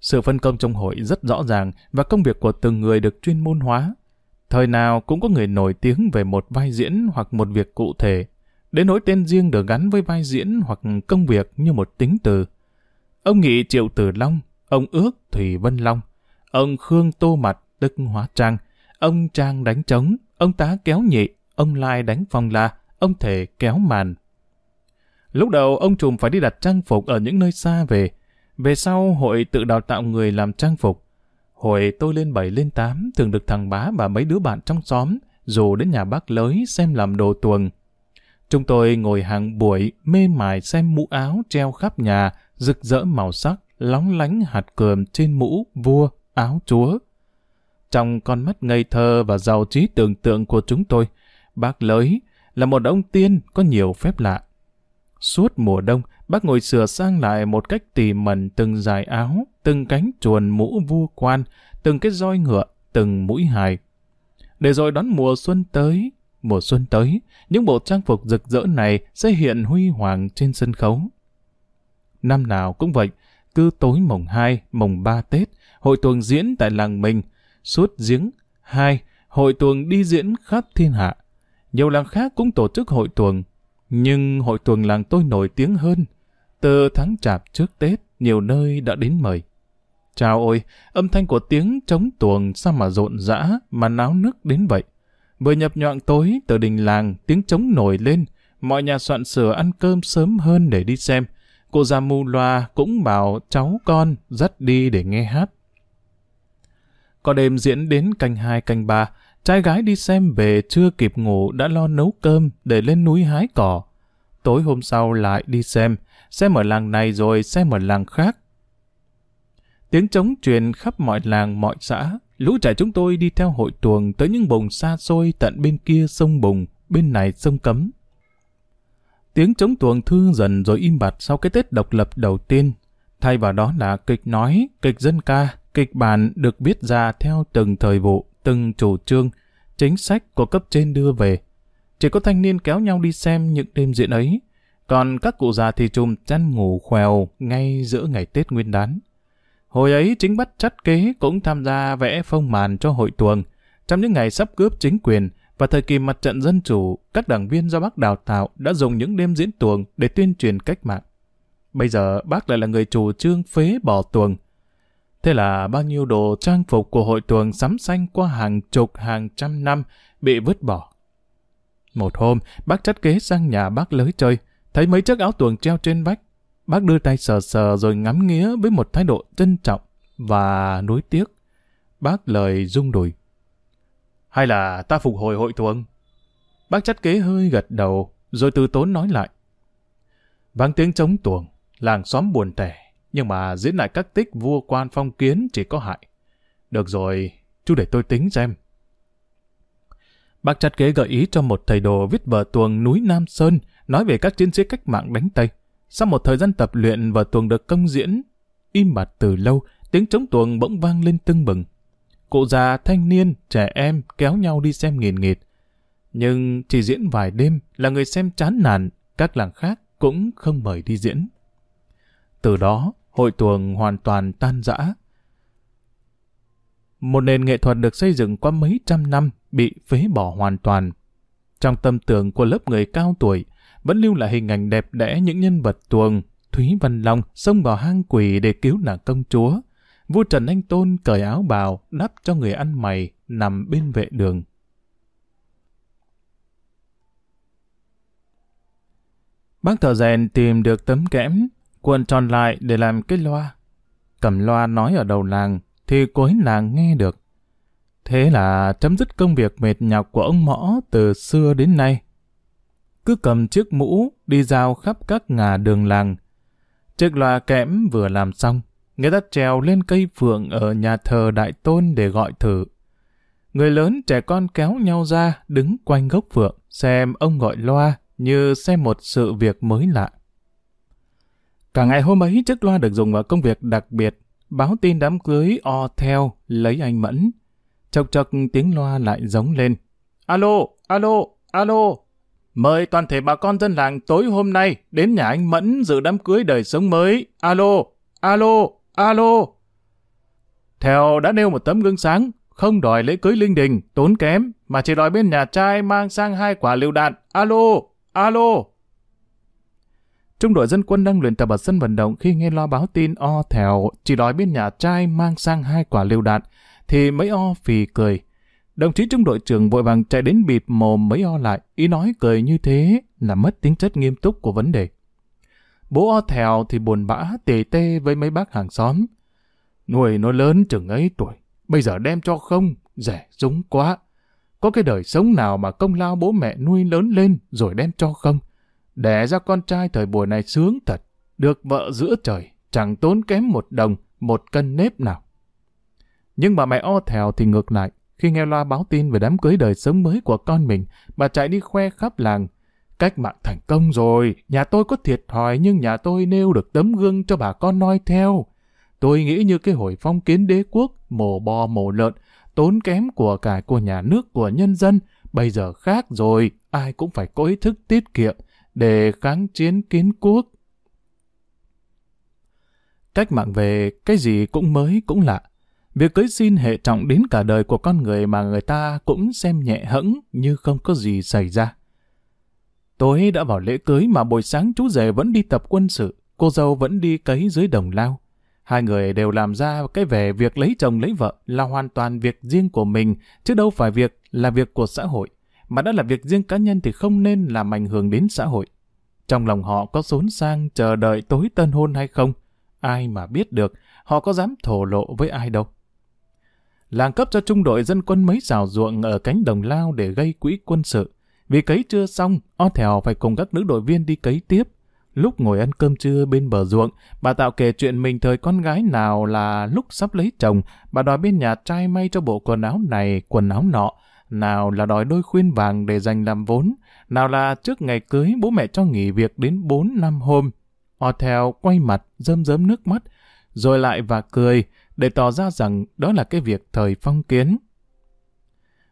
Sự phân công trong hội rất rõ ràng và công việc của từng người được chuyên môn hóa. Thời nào cũng có người nổi tiếng về một vai diễn hoặc một việc cụ thể. Đến nỗi tên riêng được gắn với vai diễn hoặc công việc như một tính từ. Ông Nghị Triệu Tử Long ông Ước Thủy Vân Long, ông Khương Tô Mặt tức Hóa Trang, ông Trang đánh trống, ông Tá kéo nhị, ông Lai đánh phong la, ông Thể kéo màn. Lúc đầu ông Trùm phải đi đặt trang phục ở những nơi xa về, về sau hội tự đào tạo người làm trang phục. Hồi tôi lên 7 lên 8 thường được thằng bá và mấy đứa bạn trong xóm dù đến nhà bác lới xem làm đồ tuồng. Chúng tôi ngồi hàng buổi mê mải xem mũ áo treo khắp nhà, rực rỡ màu sắc, lóng lánh hạt cườm trên mũ, vua, áo chúa. Trong con mắt ngây thơ và giàu trí tưởng tượng của chúng tôi, bác Lới là một ông tiên có nhiều phép lạ. Suốt mùa đông, bác ngồi sửa sang lại một cách tỉ mẩn từng dài áo, từng cánh chuồn mũ vua quan, từng cái roi ngựa, từng mũi hài. Để rồi đón mùa xuân tới, mùa xuân tới, những bộ trang phục rực rỡ này sẽ hiện huy hoàng trên sân khấu. Năm nào cũng vậy, cứ tối mồng 2, mồng 3 Tết, hội tuồng diễn tại làng mình, suốt giếng 2, hội tuồng đi diễn khắp thiên hạ. Nhiều làng khác cũng tổ chức hội tuồng, nhưng hội tuồng làng tôi nổi tiếng hơn. Từ tháng chạp trước Tết, nhiều nơi đã đến mời. Chào ôi, âm thanh của tiếng trống tuồng sao mà rộn rã, mà náo nức đến vậy. Vừa nhập nhọn tối, từ đình làng, tiếng trống nổi lên, mọi nhà soạn sửa ăn cơm sớm hơn để đi xem. cô già mù loa cũng bảo cháu con dắt đi để nghe hát. Có đêm diễn đến canh hai canh ba, trai gái đi xem về chưa kịp ngủ đã lo nấu cơm để lên núi hái cỏ. Tối hôm sau lại đi xem, xem ở làng này rồi xem ở làng khác. Tiếng trống truyền khắp mọi làng mọi xã, lũ trẻ chúng tôi đi theo hội tuồng tới những vùng xa xôi tận bên kia sông Bùng, bên này sông Cấm. Tiếng trống tuồng thư dần rồi im bặt sau cái Tết độc lập đầu tiên. Thay vào đó là kịch nói, kịch dân ca, kịch bản được viết ra theo từng thời vụ, từng chủ trương, chính sách của cấp trên đưa về. Chỉ có thanh niên kéo nhau đi xem những đêm diễn ấy, còn các cụ già thì chùm chăn ngủ khoèo ngay giữa ngày Tết Nguyên đán. Hồi ấy chính bắt chắt kế cũng tham gia vẽ phong màn cho hội tuồng. Trong những ngày sắp cướp chính quyền và thời kỳ mặt trận dân chủ, các đảng viên do bác đào tạo đã dùng những đêm diễn tuồng để tuyên truyền cách mạng. Bây giờ bác lại là người chủ trương phế bỏ tuồng. Thế là bao nhiêu đồ trang phục của hội tuồng sắm xanh qua hàng chục hàng trăm năm bị vứt bỏ. Một hôm, bác chắt kế sang nhà bác lới chơi, thấy mấy chiếc áo tuồng treo trên vách, Bác đưa tay sờ sờ rồi ngắm nghía với một thái độ trân trọng và nuối tiếc. Bác lời rung đùi. Hay là ta phục hồi hội tuồng? Bác chắt kế hơi gật đầu, rồi từ tốn nói lại. Vang tiếng chống tuồng, làng xóm buồn tẻ, nhưng mà diễn lại các tích vua quan phong kiến chỉ có hại. Được rồi, chú để tôi tính xem. Bác chặt kế gợi ý cho một thầy đồ viết vở tuồng núi Nam Sơn, nói về các chiến sĩ cách mạng đánh Tây. Sau một thời gian tập luyện và tuồng được công diễn, im bặt từ lâu, tiếng trống tuồng bỗng vang lên tưng bừng. Cụ già, thanh niên, trẻ em kéo nhau đi xem nghìn nghịt. Nhưng chỉ diễn vài đêm là người xem chán nản, các làng khác cũng không mời đi diễn. Từ đó, hội tuồng hoàn toàn tan rã. Một nền nghệ thuật được xây dựng qua mấy trăm năm bị phế bỏ hoàn toàn. Trong tâm tưởng của lớp người cao tuổi, vẫn lưu lại hình ảnh đẹp đẽ những nhân vật tuồng. Thúy Văn Long xông vào hang quỷ để cứu nàng công chúa. Vua Trần Anh Tôn cởi áo bào đắp cho người ăn mày nằm bên vệ đường. Bác thợ rèn tìm được tấm kẽm, cuộn tròn lại để làm cái loa. Cầm loa nói ở đầu làng, thì cuối làng nghe được. Thế là chấm dứt công việc mệt nhọc của ông mõ từ xưa đến nay cứ cầm chiếc mũ đi giao khắp các ngà đường làng. Chiếc loa kẽm vừa làm xong, người ta trèo lên cây phượng ở nhà thờ Đại Tôn để gọi thử. Người lớn trẻ con kéo nhau ra đứng quanh gốc phượng xem ông gọi loa như xem một sự việc mới lạ. Cả ngày hôm ấy chiếc loa được dùng vào công việc đặc biệt, báo tin đám cưới o theo lấy anh Mẫn. Chọc chọc tiếng loa lại giống lên. Alo, alo, alo, Mời toàn thể bà con dân làng tối hôm nay đến nhà anh Mẫn dự đám cưới đời sống mới. Alo, alo, alo. Theo đã nêu một tấm gương sáng, không đòi lễ cưới linh đình, tốn kém, mà chỉ đòi bên nhà trai mang sang hai quả lựu đạn. Alo, alo. Trung đội dân quân đang luyện tập ở sân vận động khi nghe lo báo tin o thèo chỉ đòi bên nhà trai mang sang hai quả lựu đạn, thì mấy o phì cười. Đồng chí trung đội trưởng vội vàng chạy đến bịt mồm mấy o lại, ý nói cười như thế là mất tính chất nghiêm túc của vấn đề. Bố o thèo thì buồn bã tề tê với mấy bác hàng xóm. Nuôi nó lớn chừng ấy tuổi, bây giờ đem cho không, rẻ rúng quá. Có cái đời sống nào mà công lao bố mẹ nuôi lớn lên rồi đem cho không? Đẻ ra con trai thời buổi này sướng thật, được vợ giữa trời, chẳng tốn kém một đồng, một cân nếp nào. Nhưng bà mẹ o thèo thì ngược lại, khi nghe loa báo tin về đám cưới đời sống mới của con mình, bà chạy đi khoe khắp làng. Cách mạng thành công rồi, nhà tôi có thiệt thòi nhưng nhà tôi nêu được tấm gương cho bà con noi theo. Tôi nghĩ như cái hồi phong kiến đế quốc, mổ bò mổ lợn, tốn kém của cải của nhà nước của nhân dân, bây giờ khác rồi, ai cũng phải có ý thức tiết kiệm để kháng chiến kiến quốc. Cách mạng về, cái gì cũng mới cũng lạ. Việc cưới xin hệ trọng đến cả đời của con người mà người ta cũng xem nhẹ hẫng như không có gì xảy ra. Tối đã vào lễ cưới mà buổi sáng chú rể vẫn đi tập quân sự, cô dâu vẫn đi cấy dưới đồng lao. Hai người đều làm ra cái vẻ việc lấy chồng lấy vợ là hoàn toàn việc riêng của mình, chứ đâu phải việc là việc của xã hội. Mà đã là việc riêng cá nhân thì không nên làm ảnh hưởng đến xã hội. Trong lòng họ có xốn sang chờ đợi tối tân hôn hay không? Ai mà biết được, họ có dám thổ lộ với ai đâu. Làng cấp cho trung đội dân quân mấy xào ruộng ở cánh đồng lao để gây quỹ quân sự. Vì cấy chưa xong, O Thèo phải cùng các nữ đội viên đi cấy tiếp. Lúc ngồi ăn cơm trưa bên bờ ruộng, bà Tạo kể chuyện mình thời con gái nào là lúc sắp lấy chồng, bà đòi bên nhà trai may cho bộ quần áo này, quần áo nọ, nào là đòi đôi khuyên vàng để dành làm vốn, nào là trước ngày cưới bố mẹ cho nghỉ việc đến 4 năm hôm. O Thèo quay mặt, rơm rớm nước mắt, rồi lại và cười, để tỏ ra rằng đó là cái việc thời phong kiến.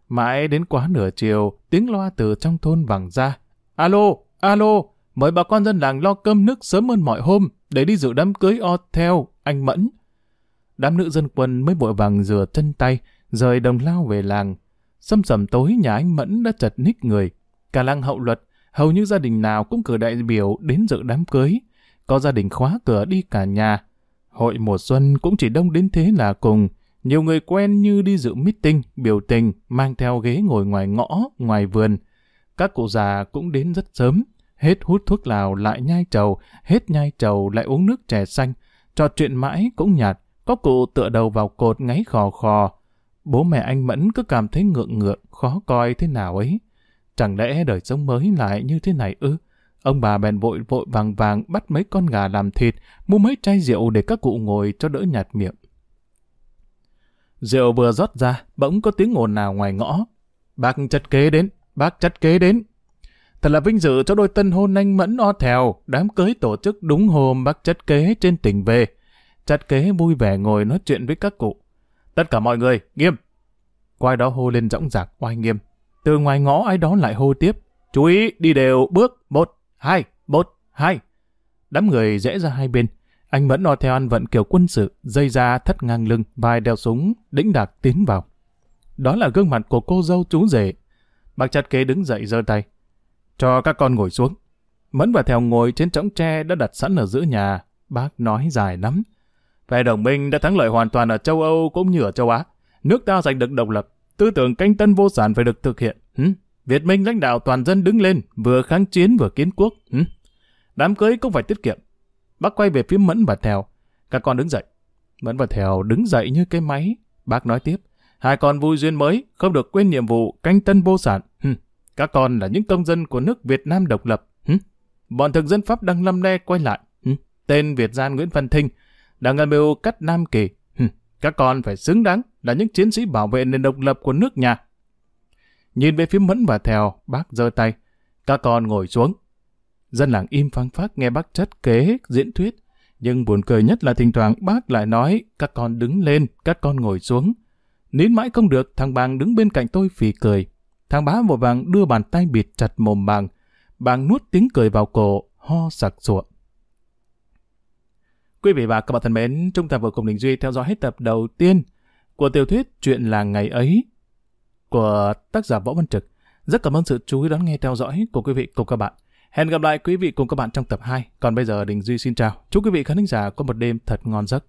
Mãi đến quá nửa chiều, tiếng loa từ trong thôn vẳng ra. Alo, alo, mời bà con dân làng lo cơm nước sớm hơn mọi hôm, để đi dự đám cưới o theo, anh Mẫn. Đám nữ dân quân mới vội vàng rửa chân tay, rời đồng lao về làng. Xâm sầm tối nhà anh Mẫn đã chật ních người. Cả làng hậu luật, hầu như gia đình nào cũng cử đại biểu đến dự đám cưới. Có gia đình khóa cửa đi cả nhà. Hội mùa xuân cũng chỉ đông đến thế là cùng. Nhiều người quen như đi dự meeting, biểu tình, mang theo ghế ngồi ngoài ngõ, ngoài vườn. Các cụ già cũng đến rất sớm. Hết hút thuốc lào lại nhai trầu, hết nhai trầu lại uống nước chè xanh. Trò chuyện mãi cũng nhạt, có cụ tựa đầu vào cột ngáy khò khò. Bố mẹ anh Mẫn cứ cảm thấy ngượng ngượng, khó coi thế nào ấy. Chẳng lẽ đời sống mới lại như thế này ư? Ông bà bèn vội vội vàng vàng bắt mấy con gà làm thịt, mua mấy chai rượu để các cụ ngồi cho đỡ nhạt miệng. Rượu vừa rót ra, bỗng có tiếng ồn nào ngoài ngõ. Bác chất kế đến, bác chất kế đến. Thật là vinh dự cho đôi tân hôn anh Mẫn o thèo, đám cưới tổ chức đúng hôm bác chất kế trên tỉnh về. Chất kế vui vẻ ngồi nói chuyện với các cụ. Tất cả mọi người, nghiêm! Quai đó hô lên rõng rạc, oai nghiêm. Từ ngoài ngõ ai đó lại hô tiếp. Chú ý, đi đều, bước, một, hai, một, hai. Đám người rẽ ra hai bên. Anh Mẫn o theo ăn vận kiểu quân sự, dây ra thắt ngang lưng, vai đeo súng, đĩnh đạc tiến vào. Đó là gương mặt của cô dâu chú rể. Bác chặt kế đứng dậy giơ tay. Cho các con ngồi xuống. Mẫn và Theo ngồi trên trống tre đã đặt sẵn ở giữa nhà. Bác nói dài lắm. Phe đồng minh đã thắng lợi hoàn toàn ở châu Âu cũng như ở châu Á. Nước ta giành được độc lập. Tư tưởng canh tân vô sản phải được thực hiện. Hứng? Việt Minh lãnh đạo toàn dân đứng lên, vừa kháng chiến vừa kiến quốc. Ừ. Đám cưới cũng phải tiết kiệm. Bác quay về phía Mẫn và Thèo. Các con đứng dậy. Mẫn và Thèo đứng dậy như cái máy. Bác nói tiếp. Hai con vui duyên mới, không được quên nhiệm vụ canh tân vô sản. Hừ. Các con là những công dân của nước Việt Nam độc lập. Hừ. Bọn thực dân Pháp đang lâm le quay lại. Hừ. Tên Việt gian Nguyễn Văn Thinh đang âm mưu cắt Nam Kỳ. Hừ. Các con phải xứng đáng là những chiến sĩ bảo vệ nền độc lập của nước nhà. Nhìn về phía Mẫn và Thèo, bác giơ tay. Các con ngồi xuống. Dân làng im phăng phát nghe bác chất kế, diễn thuyết. Nhưng buồn cười nhất là thỉnh thoảng bác lại nói, các con đứng lên, các con ngồi xuống. Nín mãi không được, thằng Bàng đứng bên cạnh tôi phì cười. Thằng bá vội vàng đưa bàn tay bịt chặt mồm Bàng. Bàng nuốt tiếng cười vào cổ, ho sặc sụa. Quý vị và các bạn thân mến, chúng ta vừa cùng Đình Duy theo dõi hết tập đầu tiên của tiểu thuyết Chuyện là ngày ấy của tác giả Võ Văn Trực. Rất cảm ơn sự chú ý đón nghe theo dõi của quý vị cùng các bạn. Hẹn gặp lại quý vị cùng các bạn trong tập 2. Còn bây giờ Đình Duy xin chào. Chúc quý vị khán giả có một đêm thật ngon giấc.